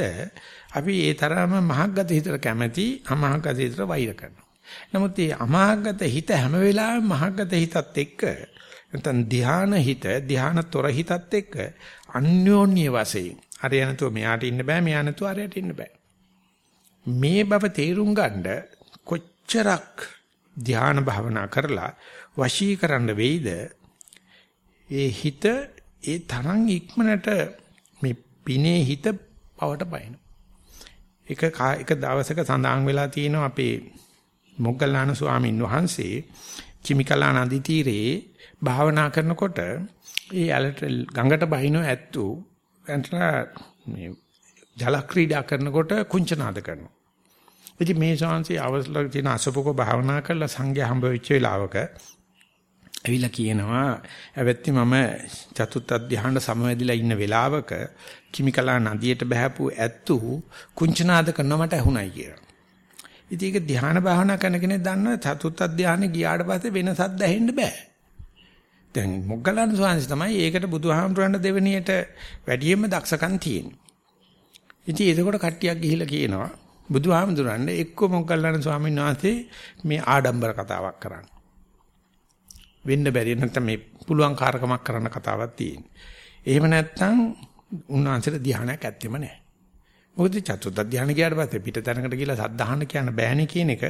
අපි ඒ තරම මහග්ගත හිතට කැමැති අමහග්ගත හිතට වෛර කරනවා. නමුත් මේ අමහග්ගත හිත හැම වෙලාවෙම මහග්ගත හිතත් එක්ක නැත්නම් ධාන හිත ධානතොර හිතත් එක්ක අන්‍යෝන්‍ය වශයෙන් අර යනතෝ මෙයාට ඉන්න බෑ මෙයා නැතුව අරයට ඉන්න බෑ. මේ බව තේරුම් ගන්න කොච්චරක් ධ්‍යාන භාවනා කරලා වශී කරන්න වෙයිද ඒ හිත ඒ තරම් ඉක්මනට මේ පිනේ හිත පවට පයින් එක එක දවසක සඳහන් වෙලා තියෙනවා අපේ මොග්ගල්ලාන ස්වාමීන් වහන්සේ චිමිකලා නදී තීරේ භාවනා කරනකොට ඒ ඇලට ගඟට බහිනව ඇත්තු එන්ටලා මේ ජල ක්‍රීඩා කරනකොට කුංචනාද කරනවා. ඉතින් මේ ශාන්සි අවස්ලක තියෙන අසපක භාවනා කරලා සංඝයා හම්බ වෙච්ච වෙලාවක ඇවිල්ලා කියනවා ඇවැත්ති මම චතුත් අධ්‍යාහන සමවැදිලා ඉන්න වෙලාවක කිමිකලා නදියට බහැපු ඇත්තු කුංචනාද කරන මට ඇහුණයි කියලා. ඉතින් ඒක ධ්‍යාන භාවනා කරන කෙනෙක් දන්නවා චතුත් අධ්‍යාහන ගියාට පස්සේ වෙන සද්ද ඇහෙන්න බෑ. දැන් මොග්ගලන් ස්වාමීන් තමයි ඒකට බුදුහාමුදුරන් දෙවෙනියට වැඩියෙන්ම දක්ෂකම් තියෙන්නේ. ඉතින් ඒකකොට කට්ටියක් ගිහිල්ලා කියනවා බුදුහාමුදුරන් එක්ක මොග්ගල්ලාන ස්වාමීන් වහන්සේ මේ ආඩම්බර කතාවක් කරන්න. වෙන්න බැරි නැත්නම් මේ පුළුවන් කාර්කමක් කරන්න කතාවක් තියෙන්නේ. එහෙම නැත්නම් උන්වහන්සේට ධ්‍යානයක් ඇත්තෙම නැහැ. මොකද චතුත් ධානය ගියාට පස්සේ පිට තැනකට ගිහලා සද්ධාහන කියන්න බෑනේ කියන එක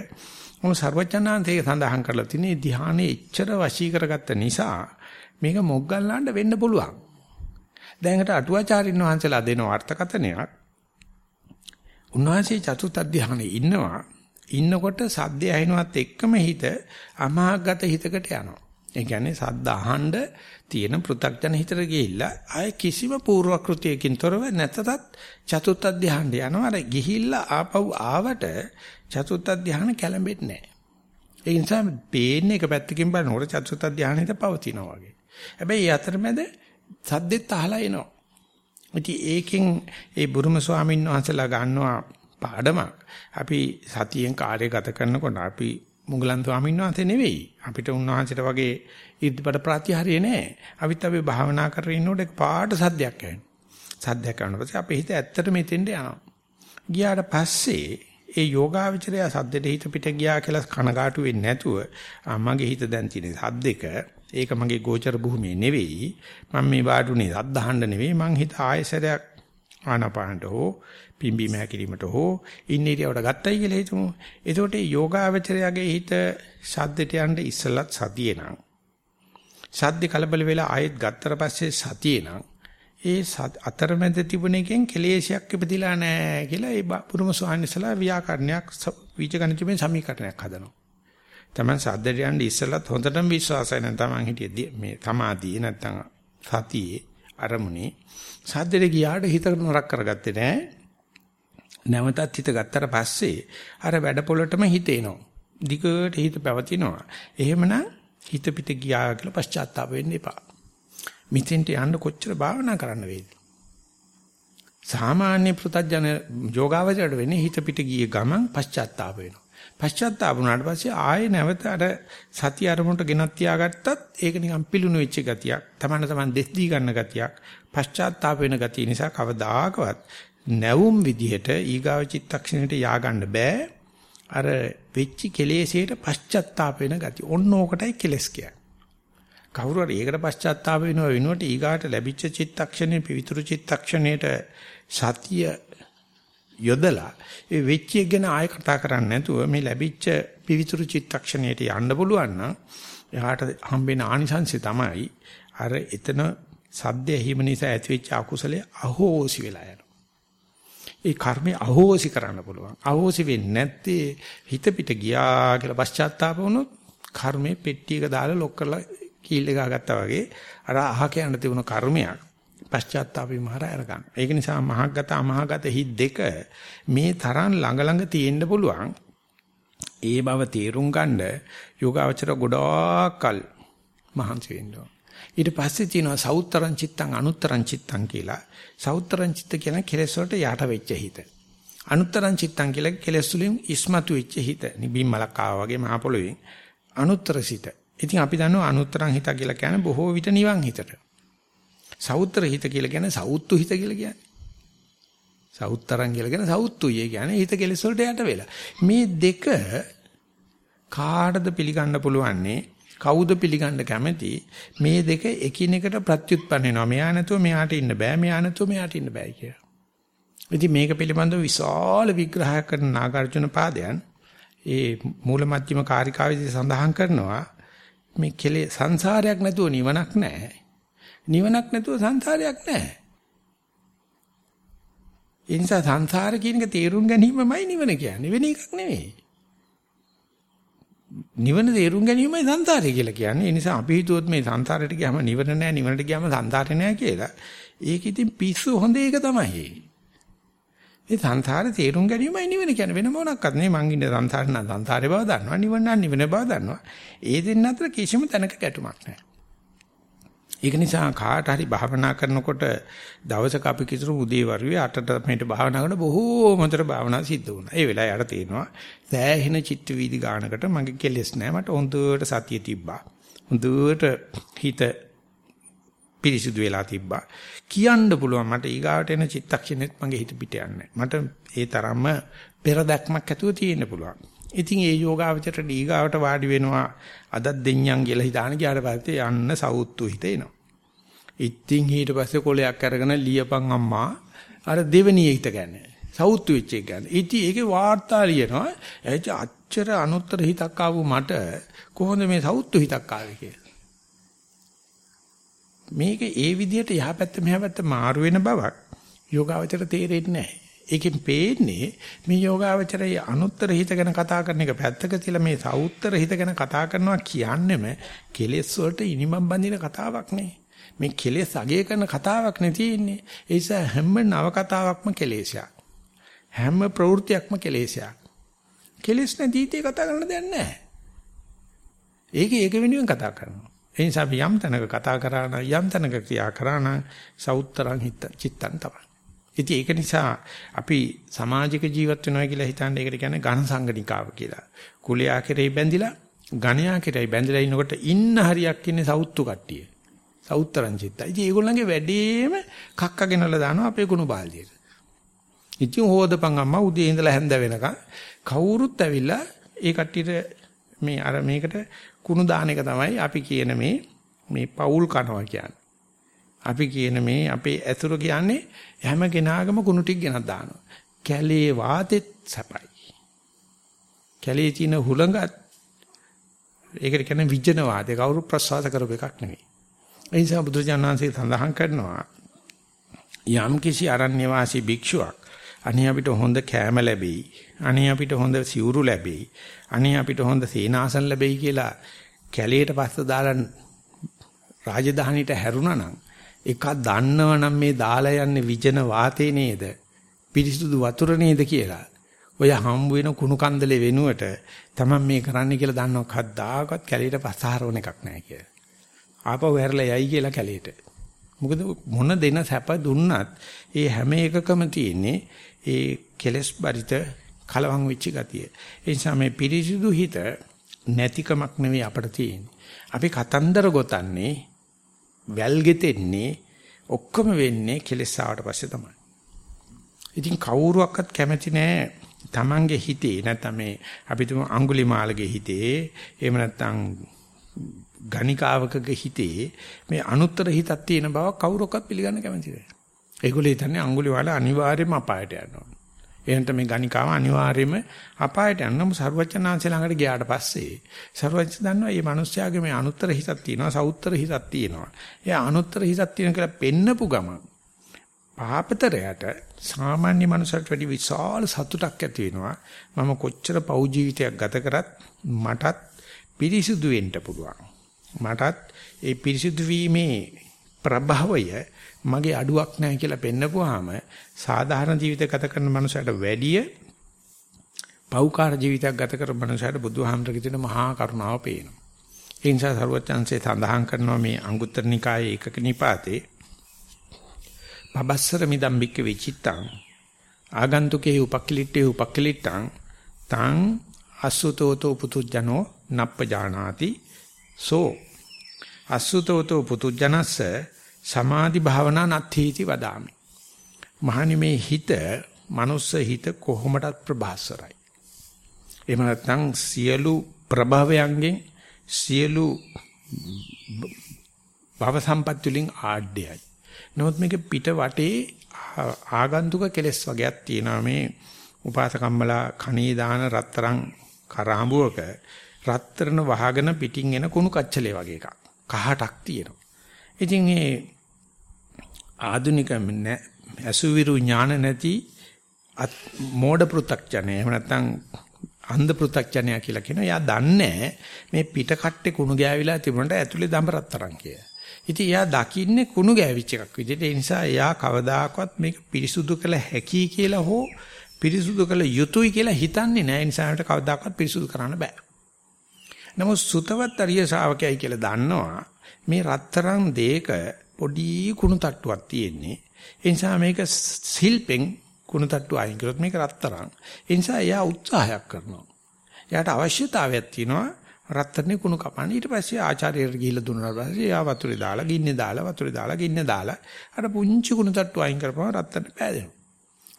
මොන සර්වඥාන්තයේ සඳහන් කරලා තියෙන්නේ ධානයේ එච්චර වශී කරගත්ත නිසා මේක මොග්ගල්ලාන්ට වෙන්න පුළුවන්. දැන්කට අටුවාචාරින් වහන්සේලා දෙන අර්ථකථනයක් උන්වහන්සේ චතුත් ධානයේ ඉන්නවා ඉන්නකොට සද්දය ඇහෙනවත් එක්කම හිත අමාගත හිතකට යනවා. ඒ කියන්නේ සද්ද අහඬ තියෙන පෘ탁ජන හිතට ගිහිල්ලා ආය කිසිම පූර්වක්‍ෘතියකින් තොරව නැතතත් චතුත්ථ ධ්‍යානට යනවා. අර ගිහිල්ලා ආපහු ආවට චතුත්ථ ධ්‍යාන කැළඹෙන්නේ නැහැ. ඒ නිසා පේන්නේ එක පැත්තකින් බලනකොට චතුත්ථ ධ්‍යානෙට පවතිනවා වගේ. හැබැයි අතරමැද සද්දෙත් අහලා එනවා. ඉතින් ඒකෙන් ඒ බුරුම ස්වාමීන් වහන්සේලා ගන්නවා පාඩමක්. අපි සතියෙන් කාර්ය ගත කරනකොට අපි මුගලන් ස්වාමීන් වහන්සේ නෙවෙයි. අපිට උන්වහන්සේට වගේ ඉර්ධිපට ප්‍රත්‍යහාරිය නෑ. අපිත් අපි භාවනා කරගෙන ඉන්නකොට පාට සද්දයක් ඇහෙනවා. සද්දයක් කරනකොට පස්සේ අපේ හිත ඇත්තට මෙතෙන්ට යනවා. ගියාට පස්සේ ඒ යෝගාවචරය සද්දෙට හිත පිට ගියා කියලා කනගාටු වෙන්නේ නැතුව මගේ හිත දැන් තියෙන සද්දෙක ඒක මගේ ගෝචර භූමියේ නෙවෙයි මම මේ වාඩුනේ සද්දහන්න නෙවෙයි මං හිත ආයසරයක් ආනපානට හෝ පිම්බීම හැකිරීමට හෝ ඉන්නීරියවට ගත්තයි කියලා හිතමු. එතකොට යෝගාවචරයගේ හිත සද්දෙට යන්න ඉස්සලත් සතියේ නම්. සද්ද කලබල වෙලා ආයෙත් ගත්තට පස්සේ සතියේ නම් ඒ අතරමැද තිබුණ එකෙන් කෙලේශයක් ඉපදිලා නැහැ කියලා ඒ පුරුම සෝහනිසලා ව්‍යාකරණයක් වීජගණිතමය සමීකරණයක් හදනවා. තමන් සද්දට යන්න ඉස්සලත් හොඳටම විශ්වාසයි නම් තමන් හිටියේ මේ සමාධිය නැත්තම් සතියේ අරමුණේ සද්දෙට ගියාට හිත නරක කරගත්තේ නැහැ. නැවතත් හිත ගත්තට පස්සේ අර වැඩ පොළටම හිත එනවා. දිගට හිත පැවතිනවා. එහෙමනම් හිත පිට ගියා කියලා පශ්චාත්තාප වෙන්න එපා. මිත්‍යෙන්ට යන්න කොච්චර භාවනා කරන්න වේද? සාමාන්‍ය පෘථජන යෝගාවචරයට වෙන්නේ හිත පිට ගියේ ගමන් පශ්චාත්තාප වෙනවා. පශ්චාත්තාප වුණාට පස්සේ ආයේ නැවත අර සතිය අරමුණට ගෙනත් තියාගත්තත් ඒක නිකන් පිලුණු වෙච්ච ගතියක්. තමන්න තමන් දෙස් දී ගන්න ගතියක්. පශ්චාත්තාප වෙන ගතිය නිසා කවදාකවත් නැවුම් විදිහට ඊගාව චිත්තක්ෂණයට ය아가න්න බෑ. අර වෙච්චි කෙලෙසේට පශ්චත්තාප වෙන ගතිය. ඔන්න ඕකටයි කෙලස් කියන්නේ. කවුරු හරි ඒකට පශ්චත්තාප වෙනව වෙනුවට ඊගාට ලැබිච්ච චිත්තක්ෂණේ පිවිතුරු චිත්තක්ෂණයට සතිය යොදලා ඒ වෙච්ච එක ගැන ආයෙ කතා කරන්නේ නැතුව මේ ලැබිච්ච පිවිතුරු චිත්තක්ෂණයට යන්න පුළුවන් නම් එහාට හම්බෙන ආනිසංසය තමයි අර එතන සද්ද ඇහිම නිසා ඇතිවෙච්ච අකුසලයේ අහෝසි වෙලා යනවා. ඒ කර්මය අහෝසි කරන්න පුළුවන්. අහෝසි වෙන්නේ නැත්තේ හිත පිට ගියා කියලා පශ්චාත්තාප වුණොත් කර්මේ පෙට්ටියක දාලා ලොක් කරලා කීල් එක ගත්තා වගේ අර අහ කියන්න තිබුණ කර්මයක් පශ්චාත්තාප විමහර අරගන්න. ඒක නිසා මහග්ගත අමහගත හිත් දෙක මේ තරම් ළඟ ළඟ තියෙන්න පුළුවන්. ඒ බව තේරුම් ගන්න යෝගාවචර ගොඩාක්කල් මහන්සි වෙන්න ඕන. ඊට පස්සේ තියෙනවා සෞත්තරං චිත්තං අනුත්තරං චිත්තං කියලා. සෞත්තරං චිත්ත කියන කෙලෙස් වලට යට වෙච්ච හිත. අනුත්තරං චිත්තං කියලා කෙලෙස් වලින් ඉස්මතු වෙච්ච හිත. නිබින් මලක් ආවා වගේ මහ පොළොවේ අනුත්තර සිත. ඉතින් අපි දන්නවා අනුත්තරං හිත කියලා කියන්නේ බොහෝ විට නිවන් හිතට. සෞත්‍ර හිත කියලා කියන්නේ සෞත්තු හිත කියලා කියන්නේ. සෞත්තරං කියලා කියන්නේ සෞත්තුයි කියන්නේ හිත කෙලෙස් වලට යට වෙලා. මේ දෙක කාටද පිළිගන්න පුළුවන්නේ කවුද පිළිගන්න කැමති මේ දෙක එකිනෙකට ප්‍රත්‍යুৎපන්න වෙනවා. මෙයා නැතුව මෙයාට ඉන්න බෑ. මෙයා නැතුව මෙයාට ඉන්න බෑ කියලා. ඉතින් මේක පිළිබඳව විශාල විග්‍රහයක් කරන නාගාර්ජුන පාදයන් ඒ මූල මධ්‍යම කාරිකාවේදී සඳහන් කරනවා මේ කෙලේ සංසාරයක් නැතුව නිවනක් නැහැ. නිවනක් නැතුව සංසාරයක් නැහැ. ඒ නිසා සංසාර කියන එක තේරුම් ගැනීමමයි නිවන කියන්නේ වෙන එකක් නෙවෙයි. නිවන තේරුම් ගැනීමයි සංසාරය කියලා කියන්නේ. ඒ නිසා අපි හිතුවොත් මේ සංසාරයට ගියාම නිවන නැහැ, නිවනට ගියාම සංසාරේ නැහැ කියලා. ඒක ඉතින් පිස්සු හොඳ එක තමයි. ඒ සංසාරේ තේරුම් ගැනීමයි නිවන කියන්නේ වෙන මොනක්වත් නෙවෙයි. මං ඉන්නේ සංසාරේ නම් සංසාරේ බව දන්නවා, නිවන නම් නිවන බව දන්නවා. ඒ දෙන්න අතර කිසිම තැනක ගැටුමක් නැහැ. ඒක නිසා කාට හරි භාවනා කරනකොට දවසක අපි කිතුරු උදේ වරුවේ 8ට මේට භාවනා කරන බොහෝ මොතර භාවනා සිද්ධ වුණා. ඒ වෙලාවේ යට තේනවා සෑහෙන චිත්ත වීදි ගානකට මගේ කෙලෙස් නැහැ. මට හොඳට සතිය තිබ්බා. හොඳට හිත පිරිසිදු වෙලා තිබ්බා. කියන්න පුළුවන් මට ඊගාවට එන චිත්තක්ෂණෙත් මගේ හිත පිට යන්නේ මට ඒ තරම්ම පෙර දැක්මක් ඇතුව තියෙන්න පුළුවන්. ඉතින් ඒ යෝගාවචරට ඊගාවට වාඩි වෙනවා අදත් දෙඤ්ඤම් කියලා හිතාන ගියාට පස්සේ යන්න සවුත්තු හිත එනවා. ඉතින් ඊට පස්සේ කොලයක් අරගෙන ලියපන් අම්මා අර දෙවෙනි හිත ගන්න. සෞතු වෙච්ච එක ගන්න. ඉතින් ඒකේ වාර්තා ලියනවා. එච්ච අච්චර අනුත්තර හිතක් ආපු මට කොහොමද මේ සෞතු හිතක් ආවේ කියලා. මේක ඒ විදිහට යහපැත්ත මෙහාපැත්ත මාරු වෙන බවක් යෝගාවචර තේරෙන්නේ නැහැ. ඒකෙන් පේන්නේ මේ යෝගාවචරයේ අනුත්තර හිත ගැන කතා කරන එක පැත්තක තියලා මේ සෞත්තර හිත ගැන කතා කරනවා කියන්නේම කෙලෙස් වලට ඉනිමම් බඳින කතාවක් නේ. මේ කෙලෙස් අගය කරන කතාවක් නේ තියෙන්නේ. ඒ නිසා හැම නව කතාවක්ම කෙලෙසයක්. හැම ප්‍රවෘත්තියක්ම කෙලෙසයක්. කෙලෙස් නැති ඉතේ කතා කරන්න දෙයක් නැහැ. ඒක ඒක වෙනුවෙන් කතා කරනවා. ඒ නිසා අපි යම් තැනක කතා කරා නම් යම් තැනක ක්‍රියා කරා නම් සෞත්තරං හිත චිත්තං තමයි. ඉතින් ඒක නිසා අපි සමාජික ජීවත් වෙනවා කියලා හිතන්නේ ඒකට කියන්නේ ඝන සංගණිකාව කියලා. කුලයා කෙරෙහි බැඳිලා ඝණයා කෙරෙහි බැඳිලා ඉන්නකොට ඉන්න හරියක් ඉන්නේ සෞත්තු කට්ටිය. සෞත්තරං චිත්තයි. ඉතින් ඒගොල්ලන්ගේ වැඩේම කක්ක ගෙනලා දානවා අපේ කුණු බාල්දියට. ඉතින් හොදපන් අම්මා උදේ ඉඳලා හැන්ද වෙනකන් කවුරුත් ඇවිල්ලා ඒ කට්ටියට මේ අර මේකට කුණු දාන එක තමයි අපි කියන මේ මේ පෞල් කනවා කියන්නේ. අපි කියන මේ අපේ ඇතුරු කියන්නේ හැම කෙනාගම කුණු ටික ගෙනත් දානවා. කැලේ වාතෙත් සැපයි. කැලේ තියෙන හුළඟත් ඒකට කියන්නේ විජන වාතය කවුරු ප්‍රසවාස කරපු එකක් නෙවෙයි. ඒ නිසා බුදුරජාණන් වහන්සේ සඳහන් කරනවා යම් කිසි අරණ්‍ය වාසී භික්ෂුවක් අනේ අපිට හොඳ කෑම ලැබෙයි. අනේ අපිට හොඳ සිවුරු ලැබෙයි. අනේ අපිට හොඳ සේනාසන ලැබෙයි කියලා කැලේට පස්ස දාලා රාජධානියට හැරුණා නම් එකක් දන්නවනම් මේ දාලා යන්නේ විජන වාතේ නේද? පිරිසුදු වතුර නේද කියලා. ඔය හම්බ වෙන කුණු කන්දලේ වෙනුවට තමන් මේ කරන්න කියලා දන්නව කද්දාකවත් කැලේට පසහරවන එකක් නැහැ කියලා. ආපහු හැරලා යයි කියලා කැලේට. මොකද මොන දෙන සැප දුන්නත් ඒ හැම එකකම තියෙන්නේ ඒ කෙලස් බරිත කලවම් වෙච්ච ගතිය. ඒ නිසා මේ පිරිසිදු හිත නැතිකමක් නෙවෙයි අපිට තියෙන්නේ. අපි කතන්දර ගොතන්නේ වැල් ගෙතෙන්නේ ඔක්කොම වෙන්නේ කෙලස් ආවට පස්සේ තමයි. ඉතින් කවුරුවක්වත් කැමති නෑ Tamange හිතේ නැත්නම් මේ අපි තුමු අඟුලිමාලගේ හිතේ එහෙම නැත්නම් ගණිකාවකගේ හිතේ මේ අනුත්තර හිතක් තියෙන බව කවුරක්වත් පිළිගන්න කැමති නැහැ. ඒගොල්ලෝ හිතන්නේ අඟුලිමාල අනිවාර්යයෙන්ම අපායට යනවා. එහෙනම් මේ ගණිකාව අනිවාර්යයෙන්ම අපායට යනම සර්වචනාංශ ළඟට ගියාට පස්සේ සර්වච දන්නවා මේ මිනිස්යාගේ මේ අනුත්තර හිතක් තියෙනවා සවුත්තර හිතක් තියෙනවා. එයා අනුත්තර හිතක් තියෙන කියලා පෙන්නපු ගමන් පාපතරයට සාමාන්‍ය මනුස්සයට වැඩි විශාල සතුටක් ඇති වෙනවා. මම කොච්චර පෞ ජීවිතයක් ගත කරත් මටත් පිරිසුදු වෙන්න පුළුවන්. මටත් ඒ පිරිසිදු වීමේ ප්‍රභවය මගේ අඩුවක් නැහැ කියලා පෙන්නපුවාම සාධාරණ ජීවිත ගත කරන මනුස්සයට වැඩිය පෞකාර ජීවිතයක් ගත කරන මනුස්සයට බුදුහාමරගේ තියෙන මහා කරුණාව පේනවා. ඒ නිසා සරුවචන්සේ සඳහන් කරනවා මේ අංගුත්තර නිකායේ එකක නිපාතේ පබස්සර මිදම් බික්ක විචිත්තං ආගන්තුකේ උපක්ලිට්ඨේ උපක්ලිට්ඨං තං අසුතෝතෝ පුතුජනෝ නප්පජානාති සෝ අසුතෝතෝ පුතුජනස්ස සමාධි භාවනා නත්ථීති වදාමි. මහනි මේ හිත, මනුස්ස හිත කොහොමඩත් ප්‍රභාසරයි. එහෙම නැත්නම් සියලු ප්‍රභවයන්ගෙන් සියලු භව සම්පත් වලින් ආඩ්‍යයි. නමුත් මේක පිට වටේ ආගන්තුක කෙලස් වගේක් තියෙනවා මේ උපාසකම්මලා කණී දාන රත්තරන් කරාඹුවක රත්තරන වහගෙන පිටින් එන කුණු කච්චලේ වගේ එකක්. කහටක් තියෙනවා. ඉතින් මේ ආධුනික අසුවිරු ඥාන නැති මෝඩ පෘ탁ජනය එහෙම නැත්නම් අන්ධ පෘ탁ජනය කියලා කියනවා. එයා දන්නේ මේ පිට කට්ටේ කුණු ගෑවිලා තිබුණට ඇතුලේ දඹ රත්තරන් කියලා. ඉතින් එයා දකින්නේ කුණු ගෑවිච්ච එකක් විදිහට. ඒ නිසා එයා කවදාකවත් මේක පිරිසුදු කළ හැකි කියලා හෝ පිරිසුදු කළ යුතුයි කියලා හිතන්නේ නැහැ. ඒ නිසා ඒකට කවදාකවත් පිරිසුදු කරන්න බෑ. නමුත් සුතවත් අරිය ශාවකයයි කියලා දන්නවා මේ රත්තරන් දෙක පොඩි කුණු තට්ටුවක් තියෙන්නේ. ඒ නිසා මේක සිල්පෙන් කුණු තට්ටුව අයින් කරොත් මේක රත්තරන්. ඒ නිසා එයා උත්සාහයක් කරනවා. එයාට අවශ්‍යතාවයක් තියෙනවා රත්තරනේ කුණු කපන්න. ඊට පස්සේ ආචාර්යයට ගිහිල්ලා දුන්නා පස්සේ එයා වතුරේ දාලා ගින්නේ දාලා වතුරේ දාලා ගින්නේ දාලා අර පුංචි කුණු තට්ටුව අයින් කරපුවම රත්තරනේ පෑදෙනවා.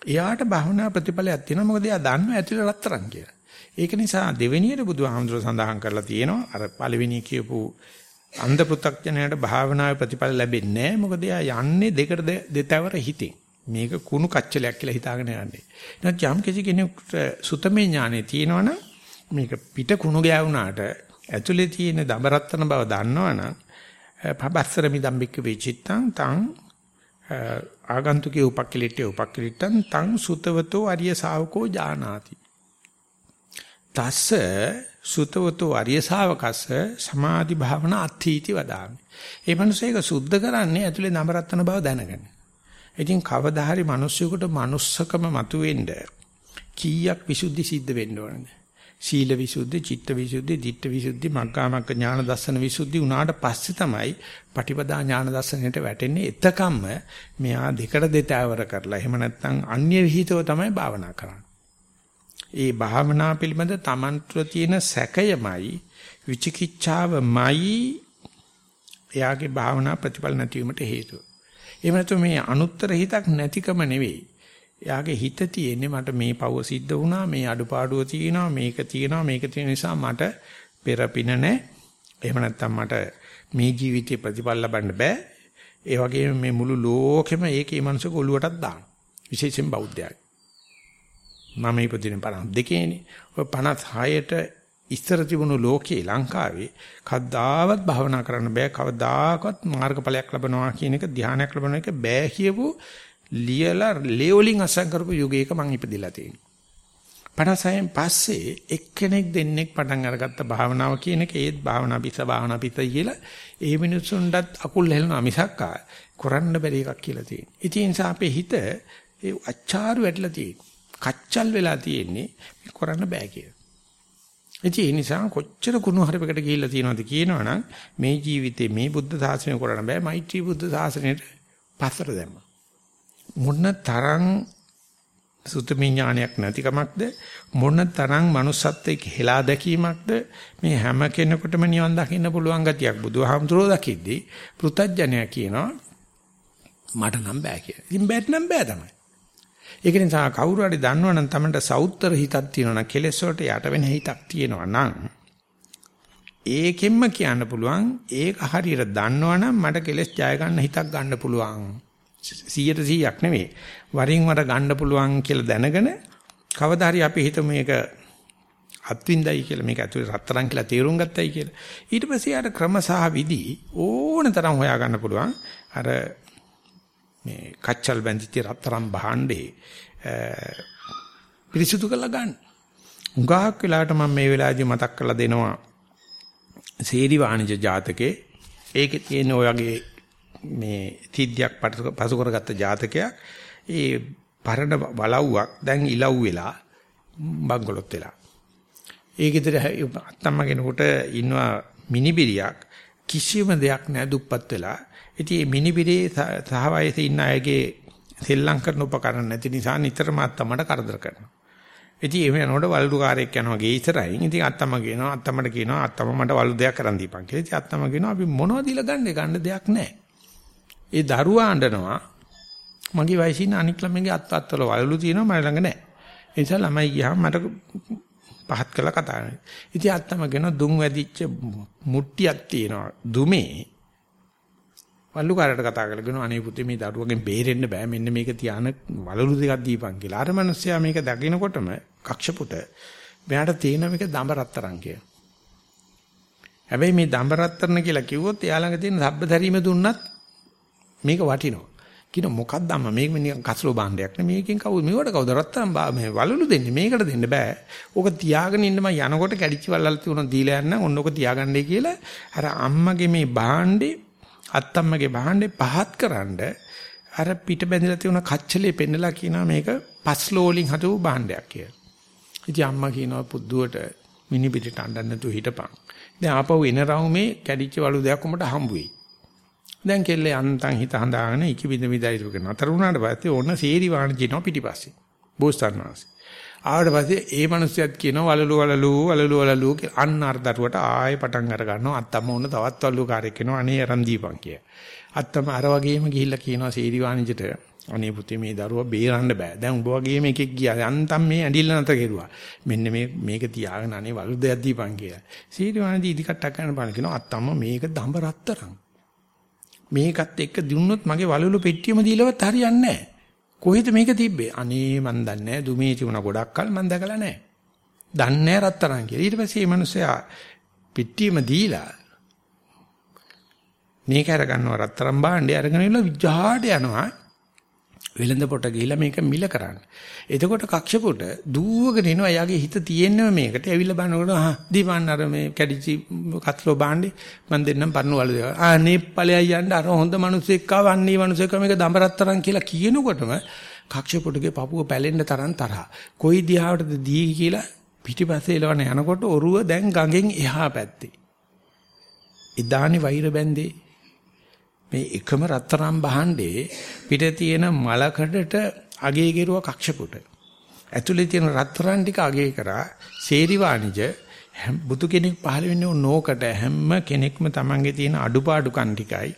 එයාට භවනා ප්‍රතිඵලයක් තියෙනවා මොකද එයා දන්නවා ඇතුලේ රත්තරන් කියලා. ඒක නිසා දෙවෙනියට බුදුහාමුදුර සඳහන් කරලා තියෙනවා අර පළවෙනි කියපු අන්ධ පෘ탁ජනයට භාවනාවේ ප්‍රතිඵල ලැබෙන්නේ නැහැ මොකද එයා යන්නේ දෙකට දෙතවර හිතින් මේක කුණු කච්චලයක් කියලා හිතාගෙන යන්නේ. නැත්නම් යම් කිසි කෙනෙකුට සුතමේ ඥානෙ තියෙනවනම් මේක පිට කුණු ගෑවුනාට ඇතුලේ තියෙන දඹරත්තන බව දන්නවනම් පබස්සර මිදම්බික්ක වෙචිත්තං තං ආගන්තුකේ උපක්කලිටේ උපක්කලිටං තං සුතවතෝ අරිය ශාවකෝ ජානාති. තස්ස සුතවතෝ අරිය ශාවකස්ස සමාධි භාවනා අත්ථීති වදාමි. ඒ මනුස්සයක සුද්ධ කරන්නේ ඇතුලේ නමරත්තන බව දැනගෙන. ඉතින් කවදා හරි මිනිස්සුෙකුට manussකම මතුවෙන්න කීයක් විසුද්ධි සිද්ධ වෙන්න ඕනද? සීල විසුද්ධි, චිත්ත විසුද්ධි, ධිට්ඨ විසුද්ධි, මග්ගාමග්ග ඥාන දර්ශන විසුද්ධි උනාට පස්සේ තමයි පටිපදා ඥාන දර්ශනයට වැටෙන්නේ. එතකම්ම මෙයා දෙකට දෙතෑවර කරලා එහෙම නැත්නම් අන්‍ය විහිිතව තමයි භාවනා කරන්නේ. ඒ භාවනා පිළිබඳ තමන්තුල තියෙන සැකයමයි විචිකිච්ඡාවමයි එයාගේ භාවනා ප්‍රතිඵල නැතිවීමට හේතුව. එහෙම නැත්නම් මේ අනුත්තර හිතක් නැතිකම නෙවෙයි. එයාගේ හිත තියෙන්නේ මට මේ පව සිද්ධ වුණා මේ අඩුපාඩුව තියෙනවා මේක තියෙනවා මේක තියෙන නිසා මට පෙරපින නැහැ. එහෙම නැත්නම් මට මේ ජීවිතේ ප්‍රතිඵල ලබන්න බෑ. ඒ වගේම මේ මුළු ලෝකෙම ඒකේ මනසක ඔලුවටත් දාන. විශේෂයෙන් බෞද්ධයයි. මම ඉපදින 52නේ. ඔය 56ට ඉස්තර තිබුණු ලෝකේ ලංකාවේ කවදාවත් භවනා කරන්න බෑ කවදාකවත් මාර්ගඵලයක් ලබනවා කියන එක ධානයක් ලබන එක බෑ කියපු ලියලා ලේවලින් අසං කරපු යුගයක මං ඉපදිලා තියෙනවා. 56න් පස්සේ එක්කෙනෙක් දෙන්නෙක් පටන් අරගත්ත භාවනාව කියන එක ඒත් භාවනා පිට භාවනා පිට කියලා ඒ මිනිස්සුන්ටත් අකුල් හෙලනවා මිසක් කරන්න බැරි එකක් කියලා තියෙනවා. ඉතින් ඒ නිසා අපේ හිත ඒ අච්චාරු වැටලා තියෙනවා. කච්චල් වෙලා තියෙන්නේ කරන්න බෑ කියලා. ඉතින් ඒ නිසා කොච්චර කුණු හරිපකට ගිහිල්ලා තියෙනවද කියනවනම් මේ ජීවිතේ මේ බුද්ධ ශාසනය කරන්න බෑ මෛත්‍රී බුද්ධ ශාසනයට පස්සට දැම්මා. මොන තරම් සුතමි ඥානයක් නැතිකමක්ද මොන තරම් manussත්වයේ හෙලා දැකීමක්ද මේ හැම කෙනෙකුටම නිවන් දකින්න පුළුවන් ගතියක් බුදුහාමුදුරෝ දකිද්දී පෘතජ්ජනයා කියනවා මට නම් බෑ කියලා. ඉතින් බෑත් නම් බෑ තමයි. ඒක නිසා කවුරු හරි දන්නවනම් Tamanට සවුත්තර හිතක් තියෙනවා නම් කෙලෙස් වලට යට වෙන හිතක් තියෙනවා නම් ඒකෙන්ම කියන්න පුළුවන් ඒක හරියට දන්නවනම් මට කෙලෙස් ජය ගන්න හිතක් ගන්න පුළුවන්. 100ට 100ක් නෙවෙයි වරින් වර ගන්න පුළුවන් කියලා දැනගෙන කවදා හරි අපි හිතමු මේක අත්විඳයි කියලා මේක ඇතුලේ රත්තරන් කියලා තේරුම් ගත්තයි කියලා. ඊට පස්සේ ආර ක්‍රම සහ විදි ඕන තරම් හොයා ගන්න පුළුවන්. අර මේ කච්චල් බැඳිච්ච රත්තරන් භාණ්ඩේ පිරිසුදු කරලා ගන්න. උගාක් වෙලාවට මම මේ වෙලාවේදී මතක් කරලා දෙනවා සේරි වාණිජ ජාතකේ. ඒකේ තියෙන ඔය වගේ මේ තිද්දයක් පසු කරගත්ත ජාතකයක්. ඒ පරණ වලව්වක් දැන් ඉලව් වෙලා බංගලොත් වෙලා. ඒකෙතර අත්තම්ම කෙනෙකුට ඉන්නවා මිනිබිරියක්. කිසිම දෙයක් නැහැ දුප්පත් වෙලා. ඉතින් මේ මිනිබිරේ සහ වයසේ ඉන්න අයගේ සෙල්ලම් කරන උපකරණ නැති නිසා නිතරම අත්තමට කරදර කරනවා. ඉතින් එහෙම යනකොට වලුකාරයෙක් යනවා ගේ ඉස්සරහින්. ඉතින් අත්තම කියනවා අත්තමට කියනවා අත්තම මට වලු දෙයක් කරන් දීපන් කියලා. ඉතින් අත්තම කියනවා අපි මොනවද දීලා ගන්නේ? ගන්න දෙයක් නැහැ. ඒ දරුවා අඬනවා මගේ වයසින් අනික් ළමයිගේ අත් අත්වල වලලු තියෙනවා මම ළඟ නැහැ. ඒ නිසා ළමයි ගියාම මට පහත් කළා කතා කරනවා. ඉතින් අත්තම කියනවා දුම් වැදිච්ච මුට්ටියක් තියෙනවා. දුමේ වල්ලුකාරට කතා කරලා කියනවා අනේ පුතේ මේ දරුවගෙන් බේරෙන්න බෑ මෙන්න මේක තියාන වලලු දෙකක් දීපන් කියලා. අර මිනිස්සයා මේක දකිනකොටම කක්ෂපුට මෙයාට තේන මේක දඹ රත්තරන් කිය. හැබැයි මේ දඹ රත්තරන් කියලා කිව්වොත් එයා ළඟ තියෙන සබ්බදරීම දුන්නත් මේක වටිනවා. කියන මොකක්ද අම්ම මේක නිකන් කසලෝ භාණ්ඩයක් නේ මේකෙන් කවුද මේවට කවුද රත්තරන් මේ වලලු දෙන්නේ මේකට දෙන්න බෑ. ඕක තියාගෙන ඉන්න මම යනකොට කැඩිච්ච වලල් තුන දීලා යන්න ඔන්න ඕක තියාගන්නයි කියලා අර අම්මගේ මේ භාණ්ඩේ අත්තම්මගේ භාණ්ඩේ පහත් කරන්න අර පිට බැඳලා තියෙන කච්චලේ පෙන්නලා කියනවා මේක පස්ලෝලින් හදපු භාණ්ඩයක් කියලා. ඉතින් අම්මා කියනවා පුද්දුවට මිනි පිටට අඬන්න නැතුව හිටපන්. දැන් ආපහු එන රවුමේ කැඩිච්ච වලු දෙයක් උඹට හම්බ වෙයි. දැන් කෙල්ලේ අන්තන් හිත හඳාගෙන ඉකි බිඳ මිදයිරුක නතර වුණාට පස්සේ ඕන සේරි වාණ ජිනෝ පිටිපස්සේ. බෝසත්න් වහන්සේ. ආවට පස්සේ ඒ මිනිස්සුත් කියනවා වලලු වලලු වලලු වලලු කියලා අන්න අර දරුවට ආයෙ පටන් අර ගන්නවා අත්තම ඕන තවත් වලලු කාර්යයක් කියනවා අනේ අරන් දීපන් කිය. අත්තම අර වගේම ගිහිල්ලා කියනවා සීරි වාණිජට අනේ පුතේ මේ දරුවා බේරන්න බෑ. දැන් උඹ වගේම එකෙක් ගියා. යන්තම් මේ ඇඬිල්ල නැත කෙරුවා. මෙන්න මේ මේක තියාගෙන අනේ වලු දෙයක් දීපන් කියලා. සීරි වාණිජ ඉදි කට්ටක් කරන බණ කියනවා අත්තම මේක දඹ රත්තරන්. මේකත් එක්ක දුන්නොත් මගේ වලලු පෙට්ටියම දීලවත් හරියන්නේ නැහැ. කොහෙද මේක තිබ්බේ? අනේ මන් දන්නේ නැහැ. දුමේ තිබුණ ගොඩක් කල් මන් දැකලා නැහැ. දන්නේ නැහැ රත්තරන් කියලා. ඊට පස්සේ මේ මිනිස්සයා පිටියම දීලා මේක අර ගන්නවා රත්තරන් භාණ්ඩය අරගෙන ඉල විජහාට යනවා. වෙළඳ පොට ගිහිලා මේක මිල කරන්න. එතකොට කක්ෂපොට දූවගෙන එනවා. එයාගේ හිත තියෙන්නම මේකට. ඇවිල්ලා බලනකොට ආ දීපන්න අර මේ කැඩිචි කත්ලෝ බාණ්ඩේ මන් දෙන්නම් පරණ වල දේවල්. ආ නේප්පලයයි යන්න අර හොඳ මිනිස්සෙක් ආව අන්නේ මිනිස්සෙක් මේක දඹරත්තරන් කියලා කියනකොටම කක්ෂපොටගේ පපුව පැලෙන්න තරම් තරහ. කොයි දිහාවටද දී කියලා පිටිපස්සේ එලවන යනකොට ඔරුව දැන් ගඟෙන් එහා පැත්තේ. එදානි වෛර බැන්දේ මේ එකම රත්තරන් බහණ්ඩේ පිට තියෙන මලකඩට අගේ කෙරුව කක්ෂපුට. ඇතුලේ තියෙන රත්තරන් ටික අගේ කරා සේරි වාණිජ බුදු කෙනෙක් පහළ වෙන්නේ නෝකට හැම කෙනෙක්ම Tamange තියෙන අඩුපාඩුකම් ටිකයි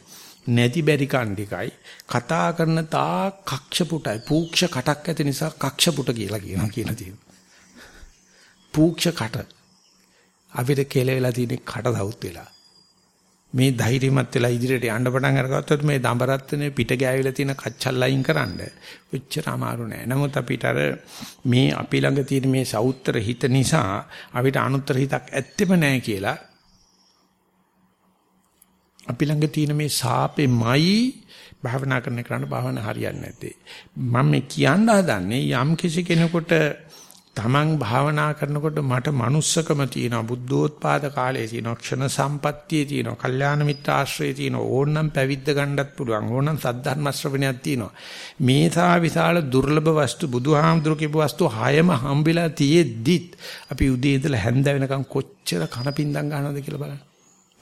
නැති බැරි කන් ටිකයි කතා කරන තා කක්ෂපුටයි පූක්ෂ කටක් ඇති නිසා කක්ෂපුට කියලා කියනවා කියලා තියෙනවා. පූක්ෂ කට අපිට කෙලෙලා තියෙන කට දවුත් වෙලා. මේ ධෛර්යමත් වෙලා ඉදිරියට යන්න පටන් අරගත්තොත් මේ දඹරත්නේ පිට ගෑවිලා තියෙන කච්චල් ලයින් කරන්න ඔච්චර අමාරු නෑ. නමුත් අපිට අර මේ අපි ළඟ තියෙන මේ සවුත්තර හිත නිසා අපිට අනුත්තර හිතක් ඇත්තෙම නෑ කියලා අපි ළඟ තියෙන මේ සාපෙමයි භාවනා කරන කරන්න භාවනා හරියන්නේ නැත්තේ. මම මේ කියන්න හදන්නේ යම් කිසි කෙනෙකුට තමන් භාවනා කරනකොට මට manussකම තියෙනවා බුද්ධෝත්පාද කාලයේ තියෙනවා ක්ෂණ සම්පත්තියේ තියෙනවා කල්යාණ මිත්‍ර ආශ්‍රයේ තියෙනවා ඕනනම් පැවිද්ද ගන්නත් පුළුවන් ඕනනම් සද්ධර්ම ශ්‍රවණයක් තියෙනවා. මේසා විශාල දුර්ලභ වස්තු බුදුහාමුදුරු කියපු වස්තු හයම හම්බෙලා තියෙද්දිත් අපි උදේ ඉඳලා හැන්ද වෙනකන් කොච්චර කනපින්දම් ගන්නවද කියලා බලන්න.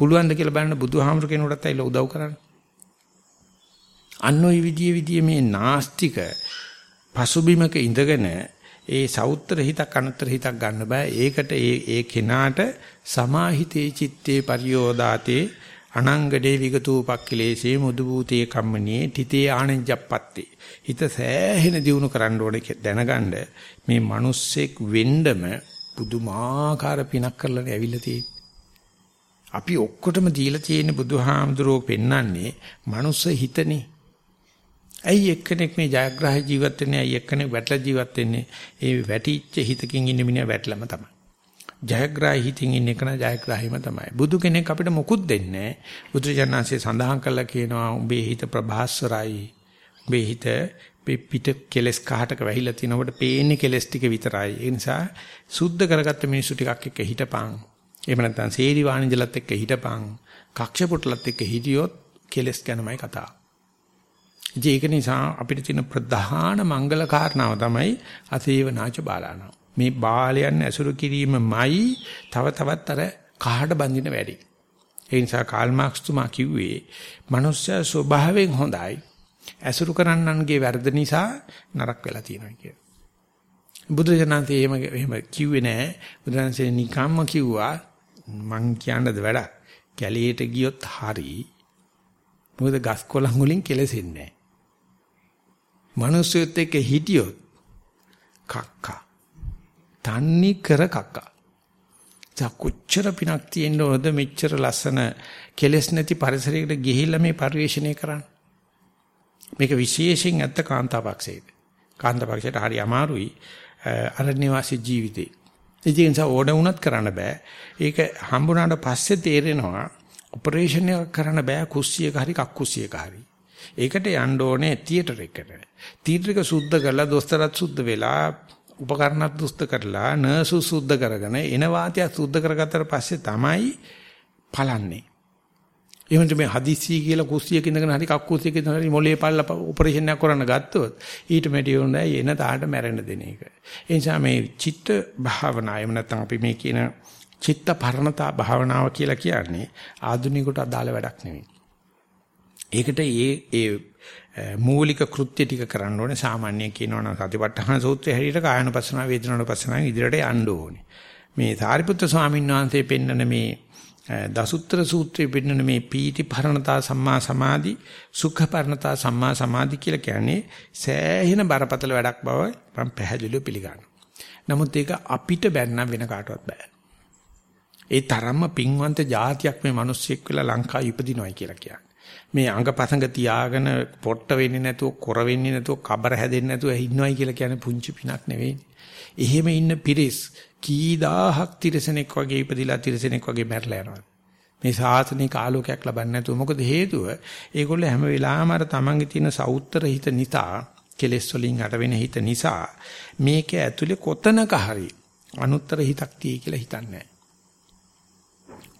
පුළුවන් ද කියලා බලන්න බුදුහාමුදුරු කෙනෙකුටත් ඇවිල්ලා උදව් කරන්න. අන්න ওই විදියේ විදියේ මේ නාස්තික පසුබිමක ඉඳගෙන ඒ සෞත්‍ර හිතක් අනුත්තර හිතක් ගන්න බෑ. ඒකට ඒ ඒ කෙනාට සමාහිතේ චitte පරියෝදාතේ අනංගඩේ විගතූපක්ඛලේශේ මුදු භූතේ කම්මනේ තිතේ ආනෙන්ජප්පත්තේ. හිත සෑහෙන දියුණු කරන්න ඕනේ දැනගන්න මේ මිනිස්සෙක් වෙන්නම පුදුමාකාර පිනක් කරලා ඇවිල්ලා තියෙන්නේ. අපි ඔක්කොටම දීලා තියෙන බුදුහාමුදුරුවෝ පෙන්වන්නේ මනුස්ස හිතනේ. ඇයි එක්කෙනෙක් මේ ජයග්‍රාහී ජීවත් වෙන්නේ? ඇයි එක්කෙනෙක් වැටලා ජීවත් වෙන්නේ? ඒ වැටිච්ච හිතකින් ඉන්න මිනිහා වැටලම තමයි. ජයග්‍රාහී හිතින් ඉන්න එක නා ජයග්‍රාහීම තමයි. බුදු කෙනෙක් අපිට මොකුත් දෙන්නේ නැහැ. බුදුරජාණන්සේ සඳහන් කළා කියනවා උඹේ හිත ප්‍රභාස්වරයි. උඹේ හිත පිට කෙලස් කහටක වැහිලා තිනකොට පේන්නේ කෙලස් ටික විතරයි. ඒ නිසා සුද්ධ කරගත්ත මිනිස්සු ටිකක් එක්ක හිටපන්. එහෙම නැත්නම් සේරි වාණිජලත් එක්ක හිටපන්. කක්ෂ පොටලත් එක්ක හිටියොත් කෙලස් ගැනමයි කතාව. ඒක නිසා අපිට තියෙන ප්‍රධාන මංගල කාරණාව තමයි අසේවනාච බාලාණා. මේ බාලයන් ඇසුරු කිරීමමයි තව තවත් අර කහට බඳින වැඩි. ඒ නිසා කාල් මාක්ස් තුමා කිව්වේ මනුෂ්‍ය ස්වභාවයෙන් හොඳයි. ඇසුරු කරන්නන්ගේ වැරද්ද නිසා නරක වෙලා තියෙනවා කියලා. බුදුජනන්තේ එහෙම එහෙම කිව්වේ නෑ. බුදුරජාණන්සේ නිකම්ම කිව්වා මං කියන්නද වැඩක්. කැලියට ගියොත් හරි. මොකද ගස් කොළන් වලින් කෙලසෙන්නේ නෑ. මිනිස්සුත් එක්ක හිටියොත් කක්කා. තන්නි කර කක්කා. කොච්චර පිනක් තියෙන්න ඕනද මෙච්චර ලස්සන කෙලස් නැති පරිසරයකට ගිහිල්ලා මේ පරිශ්‍රණය කරන්න. මේක විශේෂයෙන් ඇත්ත කාන්තාපක්ෂයේද. කාන්තාපක්ෂයට හරි අමාරුයි අරණ්‍ය වාසී ජීවිතේ. ඒ නිසා ඕන වුණත් කරන්න බෑ. ඒක හම්බුනාට පස්සේ තේරෙනවා ඔපරේෂන් එකක් කරන්න බෑ කුස්සියක හරි කක්කුස්සියක හරි. ඒකට යන්න ඕනේ තියටර් එකට. තියටර් එක සුද්ධ කරලා දොස්තරත් සුද්ධ වෙලා උපකරණත් දුස්ත කරලා නර්සු සුද්ධ කරගෙන එන වාතය සුද්ධ කරගත්තට පස්සේ තමයි පලන්නේ. එහෙනම් මේ හදිස්සි කියලා කුස්සියක ඉඳගෙන හරි කක්කුස්සියක ඉඳගෙන හරි මොලේ පල්ලා ඔපරේෂන් එකක් කරන්න ගත්තොත් ඊට මෙඩි හොඳයි එන තාට මැරෙන්න දෙන එක. ඒ නිසා මේ චිත්ත භාවනාව එහෙම නැත්නම් අපි මේ කියන චිත්ත පරණතා භාවනාව කියලා කියන්නේ ආධුනිකට අදාළ වැඩක් නෙවෙයි. ඒකට ඒ ඒ මූලික කෘත්‍ය ටික කරන්න ඕනේ සාමාන්‍ය කියනවා නම් සතිපට්ඨාන සූත්‍රයේ හැටියට කායනුපස්සනාව වේදනානුපස්සනාව ඉදිරියට යන්න ඕනේ. මේ සාරිපුත්‍ර ස්වාමීන් වහන්සේ පෙන්වන මේ දසුත්‍ර සූත්‍රයේ පෙන්වන මේ පීති පරණතා සම්මා සමාධි සුඛ පරණතා සම්මා සමාධි කියලා කියන්නේ සෑහෙන බරපතල වැඩක් බව මම පැහැදිලිව පිළිගන්නවා. නමුත් ඒක අපිට බැන්නම් වෙන කාටවත් බෑ. ඒ තරම්ම පින්වන්ත જાතියක් මේ මිනිස්සෙක් වෙලා ලංකාවේ ඉපදිනවයි කියලා කියන්නේ. මේ අංගපසංග තියාගෙන පොට්ට වෙන්නේ නැතුව, කොර වෙන්නේ නැතුව, කබර හැදෙන්නේ නැතුව ඉන්නවයි කියලා කියන්නේ පුංචි පිනක් නෙවෙයි. එහෙම ඉන්න පිරිස් කී දහහක් තිරසනෙක් වගේ ඉපදිලා තිරසනෙක් වගේ මැරලා යනවා. මේ සාසනික ආලෝකයක් ලබන්නේ නැතුව මොකද හේතුව? ඒගොල්ලෝ හැම වෙලාවෙම අර තමන්ගේ තියෙන සවුත්තර හිත නිසා, කෙලෙස් වලින් අට වෙන හිත නිසා මේක ඇතුලේ කොතනක හරි අනුත්තර හිතක් තියෙයි කියලා හිතන්නේ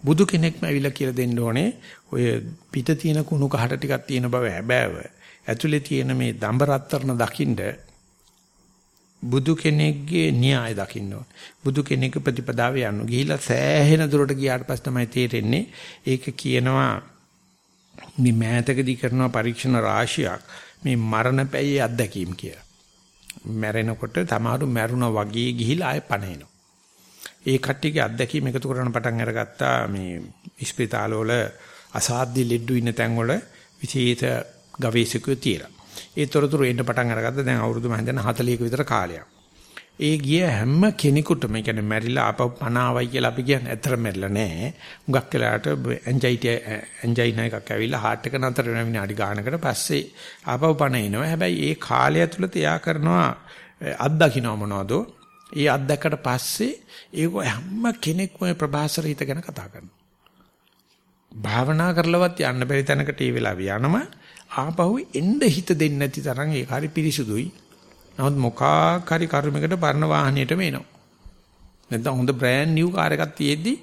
බුදු කෙනෙක්ම ඇවිල්ලා කියලා දෙන්න ඕනේ ඔය පිට තියෙන කුණු කහට ටිකක් තියෙන බව හැබෑව. ඇතුලේ තියෙන මේ දඹ රත්තරන දකින්න බුදු කෙනෙක්ගේ න්‍යාය දකින්න ඕන. බුදු කෙනෙක් ප්‍රතිපදාව යන්න. ගිහිලා සෑහෙන දුරට ගියාට පස්සේ තමයි තේරෙන්නේ ඒක කියනවා මේ මෑතකදී කරන පරීක්ෂණ රාශියක් මේ මරණ පැයේ අත්දැකීම් කියලා. මැරෙනකොට තමාරු මැරුණා වගේ ගිහිලා ආයෙ පණේනවා. ඒ කට්ටියගේ අත්දැකීම් එකතු කරන පටන් අරගත්තා මේ ඉස්පිතාලවල අසාධ්‍ය ලෙඩ්ඩු ඉන්න තැන්වල විශේෂ ගවේෂකයෝ තියලා. ඒ තොරතුරු එන්න පටන් අරගත්ත දැන් අවුරුදු මම හිතන්නේ 40ක විතර කාලයක්. ඒ ගිය හැම කෙනෙකුටම කියන්නේ මැරිලා ආපහු පණ ආවයි කියලා අපි කියන්නේ ඇත්තට මැරිලා නැහැ. හුඟක් වෙලාවට ඇන්ජයිටි ඇන්ජයිනා එකක් ඇවිල්ලා හાર્ට් එක නතර වෙන විනාඩි ගානකට පස්සේ ආපහු පණ එනවා. හැබැයි ඒ කාලය ඇතුළත එයා කරනවා අත්දකින්න මොනවද? ඒ අත්දැකකට පස්සේ ඒක හැම කෙනෙක්ම ප්‍රභාසර හිත ගැන කතා කරනවා. භාවනා කරලවත් යන්න බැරි තැනකට ඒ වෙලාව යනවා. ආපහු එන්න හිත දෙන්නේ නැති තරම් ඒක හරි පිරිසුදුයි. නමුත් මොකක් හරි කර්මයකට පරණ වාහනයටම එනවා. නැත්නම් හොඳ බ්‍රෑන්ඩ් නිව් කාර් එකක් තියෙද්දි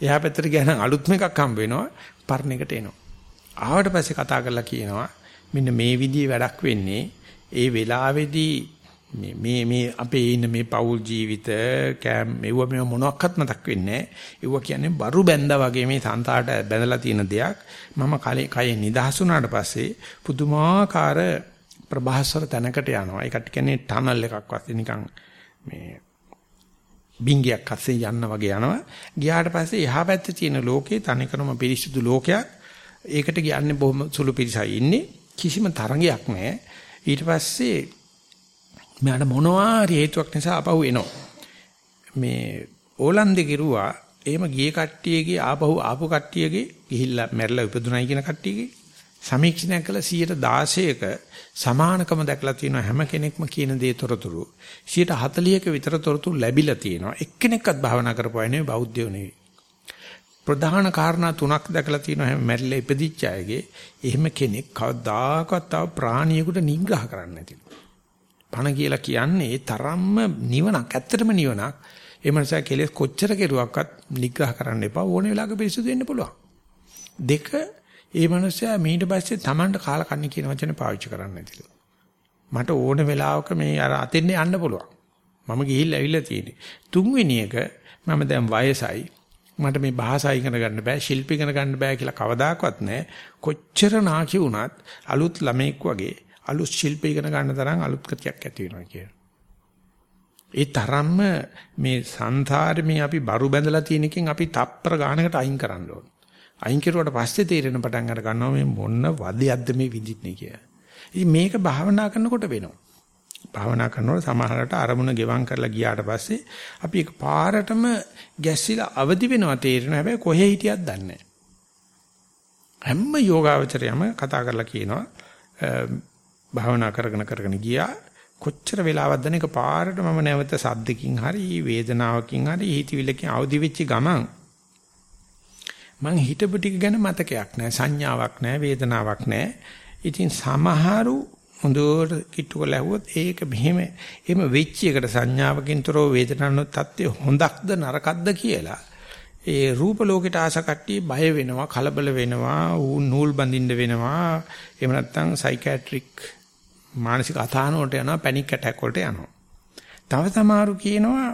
එහා පැත්තට ගියනම් අලුත්ම එකක් හම්බ වෙනවා පරණ එකට එනවා. ආවට පස්සේ කතා කරලා කියනවා මෙන්න මේ විදිහේ වැඩක් වෙන්නේ ඒ වෙලාවේදී මේ මේ මේ අපේ ඉන්න මේ පෞල් ජීවිත කෑම් මෙව මෙව මොනවත් මතක් වෙන්නේ නැහැ. කියන්නේ බරු බැඳා වගේ මේ සංතාට බැඳලා තියෙන දෙයක්. මම කලේ කයේ නිදහස් වුණාට පස්සේ පුදුමාකාර ප්‍රභාස්වර තැනකට යනවා. ඒකට කියන්නේ ටනල් එකක් වගේ නිකන් මේ බින්ගයක් අස්සේ යන්න වගේ යනවා. ගියාට පස්සේ එහා පැත්තේ තියෙන ලෝකේ තනිකරම පිරිසිදු ලෝකයක්. ඒකට කියන්නේ බොහොම සුළු පිරිසයි ඉන්නේ. කිසිම තරංගයක් නැහැ. ඊට පස්සේ මෙයාට මොනවා හරි හේතුවක් නිසා ආපහු එනවා. මේ ඕලන්දේ කිරුවා එහෙම ගියේ කට්ටියගේ ආපහු ආපු කට්ටියගේ ගිහිල්ලා මැරලා උපදුණයි කියන කට්ටියගේ සමීක්ෂණය කළ 116ක සමානකම දැකලා තියෙනවා හැම කෙනෙක්ම කියන දේ තොරතුරු. 140ක විතර තොරතුරු ලැබිලා තියෙනවා. එක්කෙනෙක්වත් භාවනා කරපුවා නෙවෙයි බෞද්ධයෝ නෙවෙයි. ප්‍රධාන කාරණා තුනක් දැකලා තියෙනවා හැම මැරිලා ඉපදිච්ච අයගේ. එහෙම කෙනෙක් කවදාකවත් තව ප්‍රාණියෙකුට නිග්‍රහ කරන්නේ නැතිලු. පණ කියලා කියන්නේ ඒ තරම්ම නිවනක් ඇත්තටම නිවනක්. ඒ මනසා කෙලෙස් කොච්චර කෙරුවක්වත් නිග්‍රහ කරන්න එපා ඕන වෙලාවක පිරිසුදු වෙන්න පුළුවන්. දෙක ඒ මනුස්සයා ඊට පස්සේ Tamanට කාලා කන්නේ කියන වචනේ පාවිච්චි කරන්න නැතිලු. මට ඕන වෙලාවක මේ අර අතෙන් යන්න පුළුවන්. මම ගිහිල්ලා ඇවිල්ලා තියෙන්නේ. තුන්වෙනි එක මම දැන් වයසයි මට මේ භාෂා ඉගෙන ගන්න බෑ ශිල්ප ඉගෙන ගන්න බෑ කියලා කවදාකවත් නැහැ කොච්චර නාකි වුණත් අලුත් ළමෙක් වගේ අලුත් ශිල්ප ඉගෙන ගන්න තරම් අලුත් ගතියක් ඇති වෙනවා කියන. ඒ තරම්ම මේ සංසාරේ මේ අපි බරු බැඳලා තියෙන එකෙන් අපි තප්පර ගානකට අයින් කරන්න ඕන. අයින් කෙරුවට පස්සේ තේරෙන පටන් අර ගන්නවා මේ මොන වදයක්ද මේ විඳින්නේ කියලා. ඉතින් මේක භාවනා කරනකොට වෙනවා. භාවනා කරනකොට සමහරකට අරමුණ ගෙවම් කරලා ගියාට පස්සේ අපි ඒක පාරටම ගැස්සිලා අවදි වෙනවා තේරෙනවා. හැබැයි කොහේ හිටියත් දන්නේ නැහැ. හැම යෝගාවචරයම කතා කරලා කියනවා භාවනා කරගෙන කරගෙන ගියා. කොච්චර වෙලාවක්ද නේක පාරට මම නැවත සද්දකින් හරි වේදනාවකින් හරි හිතවිල්ලකින් අවදි වෙච්ච ගමන් මං හිතපු ටික ගැන මතකයක් නැහැ සංඥාවක් නැහැ වේදනාවක් නැහැ ඉතින් සමහරු හොඳට කිට්ටු කරලා ඇහුවොත් ඒක මෙහෙම එහෙම වෙච්ච එකට සංඥාවකින් තොරව වේදනාවක් තත්ත්වය හොඳක්ද නරකක්ද කියලා. ඒ රූප ලෝකෙට ආස කට්ටිය බය වෙනවා කලබල වෙනවා ඌ නූල් බඳින්න වෙනවා. එහෙම නැත්නම් සයිකියාට්‍රික් මානසික අසහන වලට යනවා පැනික් ඇටැක් වලට යනවා. තව සමහරු කියනවා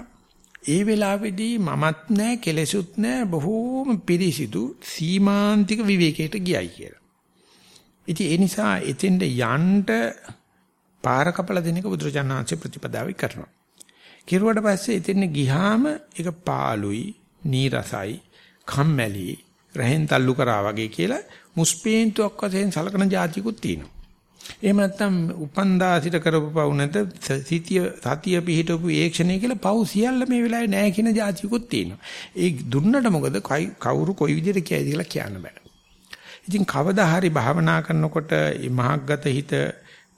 ඒ වෙලාවේදී මමත් නැහැ කෙලෙසුත් නැහැ බොහෝම පිරිසිදු සීමාන්තික විවේකයට ගියයි කියලා. ඉතින් ඒ නිසා එතෙන්ද යන්න පාර කපලා දෙන එක බුදුරජාණන්සේ ප්‍රතිපදාවයි කරනවා. කිරුවට පස්සේ එතෙන් ගිහාම ඒක පාළුයි, නීරසයි, කම්මැලි, රහෙන් තල්ලු කරා වගේ කියලා මුස්පේන්තුවක් වශයෙන් සලකන જાතිකුත් තියෙනවා. එහෙම නැත්නම් උපන්දා සිට කරපු පව් නැත සිටිය සතිය පිහිටපු ඒ ක්ෂණය කියලා පව් සියල්ල මේ වෙලාවේ නැහැ කියන જાතියකුත් තියෙනවා. ඒ දුන්නට මොකද කවුරු කොයි විදිහට කියයිද කියලා කියන්න බෑ. ඉතින් කවදා හරි භාවනා කරනකොට මේ මහග්ගත හිත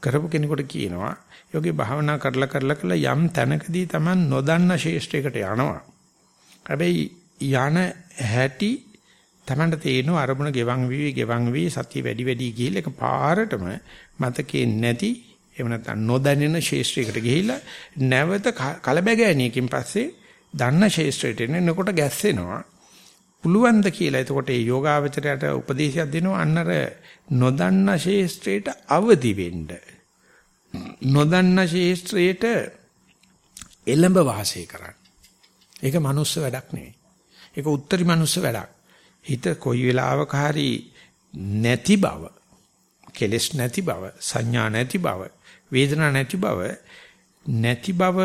කරපු කෙනෙකුට කියනවා යෝගේ භාවනා කරලා කරලා කරලා යම් තැනකදී Taman නොදන්න ශේෂ්ත්‍රයකට යනවා. හැබැයි යන හැටි Tamanට තේරෙනවා අරමුණ ගෙවන් වී ගෙවන් වී සතිය වැඩි වැඩි ගිහිල්ලා එක පාරටම මතකේ නැති එහෙම නැත්නම් නොදැනෙන ශේෂ්ත්‍රයකට ගිහිල්ලා නැවත කලබගෑනියකින් පස්සේ දන්න ශේෂ්ත්‍රයට එනකොට ගැස්සෙනවා. පුළුවන් ද කියලා එතකොට ඒ යෝගාවචරයට උපදේශයක් දෙනවා අන්නර නොදන්න ශේෂ්ත්‍රයට අවදි වෙන්න. නොදන්න ශේෂ්ත්‍රයට එළඹ වාසය කරන්න. ඒක මනුස්ස වැඩක් නෙවෙයි. ඒක උත්තරී මනුස්ස වැඩක්. හිත කොයි වෙලාවක හරි නැති බව, කෙලෙස් නැති බව, සංඥා නැති බව, වේදනා නැති බව, නැති බව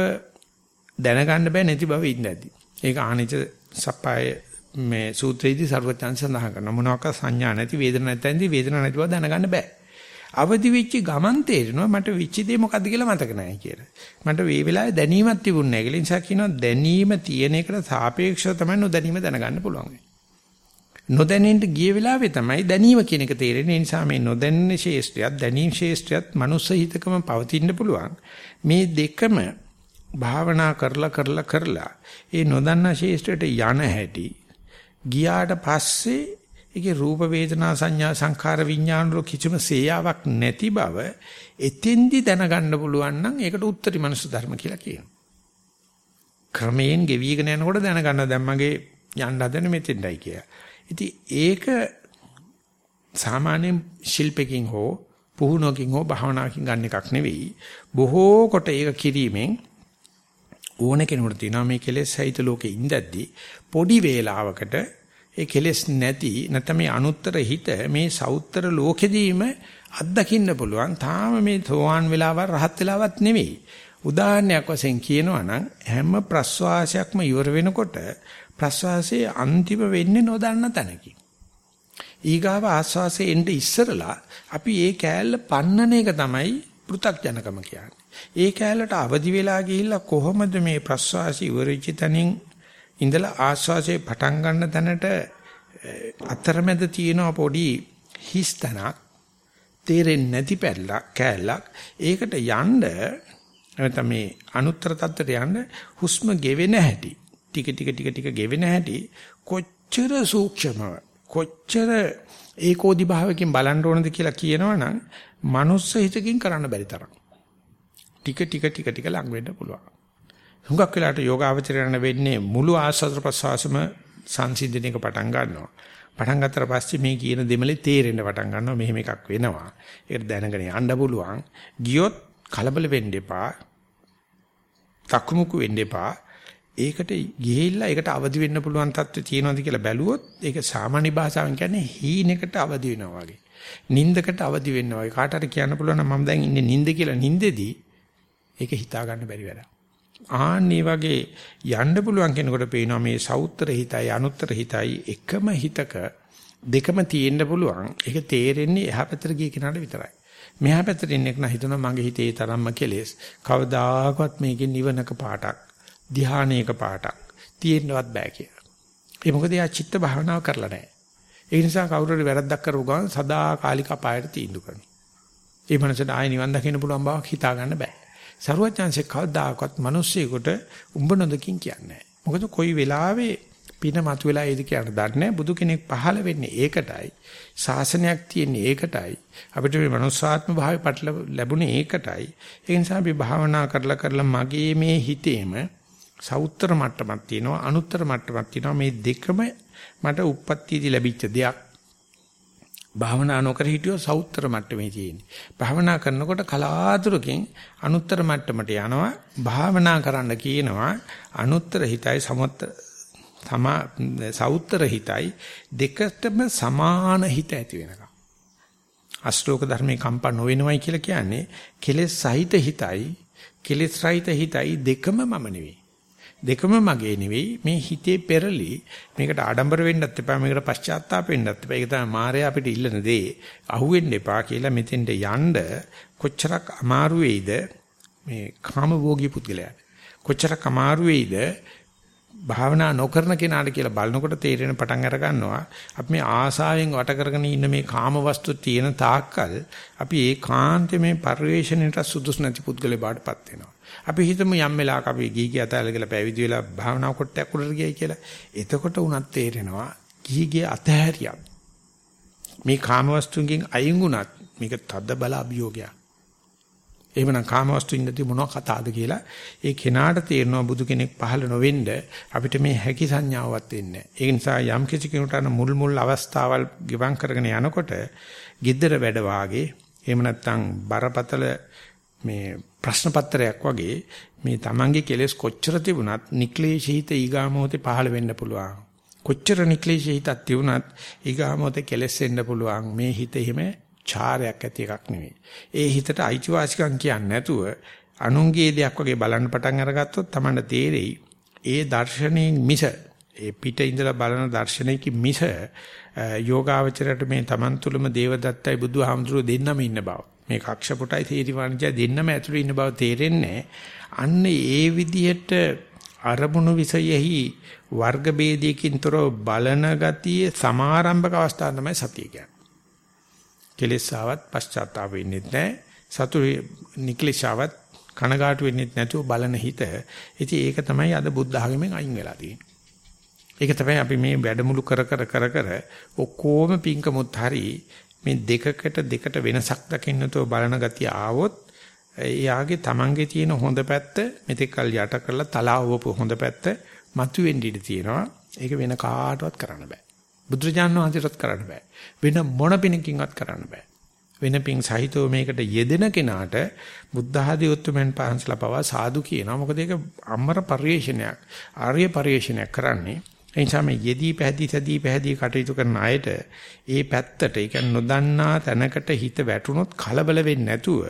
දැනගන්න බෑ නැති බව ඉඳදී. ඒක ආනිච සප්පාය මේ සූත්‍රයේදී ਸਰවඥාන් සඳහන් කරනවා මොනවාක සංඥා නැති වේදනා නැත්නම් වේදනා නැති බව දැනගන්න බෑ. අවදි වෙච්ච ගමන් තේරෙනවා මට වෙච්ච දේ මොකද්ද කියලා මතක නැහැ කියලා. මට මේ වෙලාවේ දැනීමක් තිබුණේ නැහැ කියලා. නිසා කියනවා දැනීම තියෙන එකට සාපේක්ෂව තමයි නොදැනීම දැනගන්න පුළුවන්. නොදැනෙන්න ගිය වෙලාවේ තමයි දැනීම කියන එක තේරෙන්නේ. ඒ නිසා මේ නොදැන්නේ ශේෂ්ත්‍රයත් දැනීම ශේෂ්ත්‍රයත් මනුස්ස හිතකම පවතින්න පුළුවන්. මේ දෙකම භාවනා කරලා කරලා කරලා ඒ නොදන්නා ශේෂ්ත්‍රයට යන හැටි ගියාට පස්සේ ඒකේ රූප වේදනා සංඥා සංඛාර විඥාන වල කිසිම සේයාවක් නැති බව එතෙන්දි දැනගන්න පුළුවන් නම් ඒකට උත්තරී මනුස්ස ධර්ම කියලා කියනවා. ක්‍රමයෙන් ගෙවිගෙන යනකොට දැනගන්න දැන් මගේ යන්න හදන මෙතෙන්ඩයි කියලා. ඉතින් ඒක සාමාන්‍ය ශිල්පකින් හෝ පුහුණුවකින් හෝ භාවනාවකින් ගන්න එකක් නෙවෙයි. බොහෝ කොට ඒක කිරීමෙන් ඕන කෙනෙකුට තියෙනවා මේ කෙලෙස් සහිත ලෝකේ ඉඳද්දි පොඩි වේලාවකට ඒ කෙලෙස් නැති නැත්නම් මේ අනුත්තර හිත මේ සවුත්තර ලෝකෙදීම අත්දකින්න පුළුවන්. තාම මේ සෝවාන් වෙලාවක් රහත් වෙලාවක් නෙවෙයි. උදාහරණයක් වශයෙන් කියනවා නම් හැම ප්‍රස්වාසයක්ම ඉවර වෙනකොට ප්‍රස්වාසයේ අන්තිම වෙන්නේ නොදන්න තැනකින්. ඊගාව ආස්වාසයේ එnde ඉස්සරලා අපි ඒ කෑල්ල පන්නන එක තමයි පෘ탁ජනකම කියන්නේ. ඒ කෑල්ලට අවදි වෙලා ගිහිල්ලා කොහොමද මේ ප්‍රස්වාසය ඉවරෙච්ච තැනින් ඉඳලා ආස්වාසේ පටන් ගන්න තැනට අතරමැද තියෙන පොඩි හිස් තැනක් තේරෙන්නේ නැති පැල්ලක් කෑල්ලක් ඒකට යන්න නැත්නම් මේ අනුත්තර தත්තට යන්න හුස්ම ගෙවෙන හැටි ටික ටික ටික ටික ගෙවෙන හැටි කොච්චර සූක්ෂමව කොච්චර ඒකෝදි භාවකින් බලන්න ඕනද කියලා කියනවනම් මනුස්ස හිතකින් කරන්න බැරි තරම් ටික ටික ටික ටික ලඟ වෙන්න පුළුවන් හුඟක් වෙලාට යෝගාවචරයන වෙන්නේ මුළු ආස්වාද ප්‍රසවාසම සංසිඳන එක පටන් ගන්නවා. පටන් ගත්තට පස්සේ මේ කියන දෙමලේ තේරෙන්න පටන් ගන්නවා මෙහෙම එකක් වෙනවා. ඒකට දැනගෙන යන්න පුළුවන්. ගියොත් කලබල වෙන්න එපා. තක්මුකු වෙන්න එපා. ඒකට ගිහිල්ලා ඒකට අවදි වෙන්න පුළුවන් තත්ත්වය තියෙනවද කියලා බැලුවොත් ඒක සාමාන්‍ය භාෂාවෙන් කියන්නේ හීනෙකට අවදි වෙනවා වගේ. නින්දකට අවදි වෙනවා වගේ. කාට හරි කියන්න පුළුවන් නම් මම දැන් ඉන්නේ නින්ද කියලා නින්දෙදී ඒක හිතා ගන්න බැරි වැඩක්. ආන්නේ වගේ යන්න පුළුවන් කෙනෙකුට පේනවා මේ සවුත්තර හිතයි අනුත්තර හිතයි එකම හිතක දෙකම තියෙන්න පුළුවන්. ඒක තේරෙන්නේ එහා පැත්තට ගිය කෙනාට විතරයි. මෙහා පැත්තට ඉන්න එක හිතනවා මගේ හිතේ තරම්ම කෙලෙස්. කවදාකවත් මේකේ නිවනක පාටක්, ධානයක පාටක් තියෙන්නවත් බෑ කියලා. ඒ මොකද යා චිත්ත භාවනාව කරලා නැහැ. ඒ නිසා කවුරු හරි වැරද්දක් කරපු ගමන් සදා කාලික අපායට තීන්දුව කරනවා. ඒ මනසට ආයෙ නිවන් දකින්න පුළුවන් බවක් හිතා ගන්න බෑ. සරුවචාන්සේ කවදාකවත් මිනිස්සෙකුට උඹ නොදකින් කියන්නේ මොකද කොයි වෙලාවෙ පින මතුවලා ඒද කියන දන්නේ බුදු කෙනෙක් පහළ වෙන්නේ ඒකටයි ශාසනයක් තියෙන්නේ ඒකටයි අපිට මේ මනුස්සාත්ම භාවය පටල ලැබුණේ ඒකටයි ඒ නිසා අපි භාවනා කරලා කරලා මගේ මේ හිතේම සවුත්තර මට්ටමක් තියෙනවා අනුත්තර මට්ටමක් තියෙනවා මේ දෙකම මට උප්පත්තියදී ලැබිච්ච දෙයක් භාවනා නොකර හිටියොත් සවුත්තර මට්ටමේ තියෙන්නේ. භාවනා කරනකොට කලාතුරකින් අනුත්තර මට්ටමට යනවා. භාවනා කරන්න කියනවා අනුත්තර හිතයි සමත්ත තමා සවුත්තර හිතයි දෙකටම සමාන හිත ඇති වෙනවා. අෂ්ටෝක ධර්මේ කම්පා නොවෙනවයි කියලා කියන්නේ කෙලෙස් සහිත හිතයි කෙලෙස් රහිත හිතයි දෙකම මම නෙවෙයි. දෙකම මගේ නෙවෙයි. මේ හිතේ පෙරලි මේකට ආඩම්බර වෙන්නත් එපා මේකට පශ්චාත්තාප වෙන්නත් එපා. ඒක තමයි මායя අපිට ඉල්ලන දේ. අහුවෙන්න එපා කියලා මෙතෙන්ට යන්න කොච්චරක් අමාරු වෙයිද මේ කාමභෝගී පුද්ගලයාට? කොච්චරක් අමාරු වෙයිද භාවනා නොකරන කෙනාට කියලා බලනකොට තේරෙන පටන් අර ගන්නවා. අපි මේ ආසාවෙන් වට කරගෙන ඉන්න මේ කාම වස්තු තියෙන තාක්කල් අපි ඒකාන්තයෙන් මේ පරිවේශණයට සුදුසු නැති පුද්ගලෙ බාටපත් වෙනවා. අපි හිතමු යම් වෙලාවක අපි ගීගී අතහැරලා කියලා පැවිදි වෙලා භාවනා කොටයක් උඩට ගියයි කියලා. එතකොට උනත් තේරෙනවා ගීගී අතහැරියක්. මේ කාම වස්තුන්ගෙන් අයින් වුණත් මේක තද බල අභියෝගයක්. එහෙමනම් කාමවස්තු ඉඳදී මොනව කතාවද කියලා ඒ කෙනාට තේරෙනවා බුදු කෙනෙක් පහළ නොවෙන්න අපිට මේ හැකි සංඥාවක් වෙන්නේ. ඒ නිසා යම් කිසි කෙනෙකුට මුල් මුල් අවස්ථාවල් ගිවං කරගෙන යනකොට গিද්දර වැඩ වාගේ එහෙම නැත්නම් බරපතල මේ ප්‍රශ්න පත්‍රයක් වගේ මේ Tamange කෙලෙස් කොච්චර තිබුණත් නික්ලේශීත ඊගාමෝතේ පහළ වෙන්න පුළුවන්. කොච්චර නික්ලේශීතක් තිබුණත් ඊගාමෝතේ කෙලෙස් වෙන්න පුළුවන්. මේ හිත එහෙම චාරයක් ඇති එකක් නෙවෙයි. ඒ හිතට අයිතිවාසිකම් කියන්නේ නැතුව අනුන්ගේ දෙයක් වගේ බලන්න පටන් අරගත්තොත් Tamanට තේරෙයි ඒ දර්ශනයෙන් මිස ඒ පිට ඉඳලා බලන දර්ශනයක මිස යෝගාවචරයට මේ Taman තුලම දේවදත්තයි බුදුහාමුදුරුවෝ දෙන්නම ඉන්න බව. මේ කක්ෂ පුටයි තේරිවාණිජය දෙන්නම ඇතුළේ ඉන්න බව තේරෙන්නේ. අන්න ඒ විදිහට අරමුණු විසයෙහි වර්ග ભેදයකින් තොරව බලන ගතියේ සමාරම්භක අවස්ථාව තමයි සතිය කියන්නේ. කෙලෙස් ආවත් පශ්චාත්තාප වෙන්නේ නැහැ. සතුරු නික්ලේශාවත් කනගාටු වෙන්නේ නැතුව බලන හිත. ඉතින් ඒක තමයි අද බුද්ධ ආගමෙන් අයින් වෙලා තියෙන්නේ. ඒක තමයි අපි මේ වැඩමුළු කර කර කර කර ඔක්කොම පිංකමුත් හරි මේ දෙකකට දෙකට වෙනසක් දකින්නතෝ බලන ගතිය ආවොත් එයාගේ තමන්ගේ තියෙන හොඳ පැත්ත මෙතෙක් කල් යට කරලා තලාවපු හොඳ පැත්ත මතුවෙන්න ඉඩ තියෙනවා. ඒක වෙන කාටවත් කරන්න බෑ. බුදුරජාණන් වහන්සේටත් කරන්න බෑ. වෙන මොන පිනකින්වත් කරන්න බෑ. වෙන පින් සහිතව මේකට යෙදෙන කෙනාට බුද්ධ ආදී උතුම්යන් පහන්සලා පවා සාදු කියනවා. මොකද ඒක අමර පරිශ්‍රණයක්. ආර්ය පරිශ්‍රණයක් කරන්නේ. ඒ නිසා මේ යෙදී පැහැදී සැදී පැහැදී කටයුතු කරන අයට ඒ පැත්තට ඒ නොදන්නා තැනකට හිත වැටුනොත් කලබල වෙන්නේ නැතුව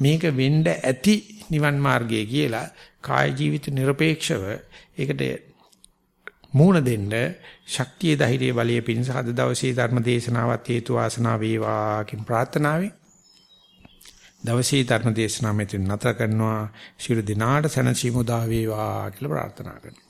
මේක වෙන්න ඇති නිවන් මාර්ගය කියලා කාය ජීවිත নিরপেক্ষව ඒකට මූණ දෙන්න ශක්තිය ධෛර්යය බලය පිණිස අද දවසේ ධර්ම දේශනාවත් හේතු වාසනා වේවා කියන ප්‍රාර්ථනාවයි දවසේ ධර්ම දේශනාව මෙතන නැත කරනවා. ශිරු දිනාට සැනසීම උදා වේවා කියලා ප්‍රාර්ථනා කරනවා.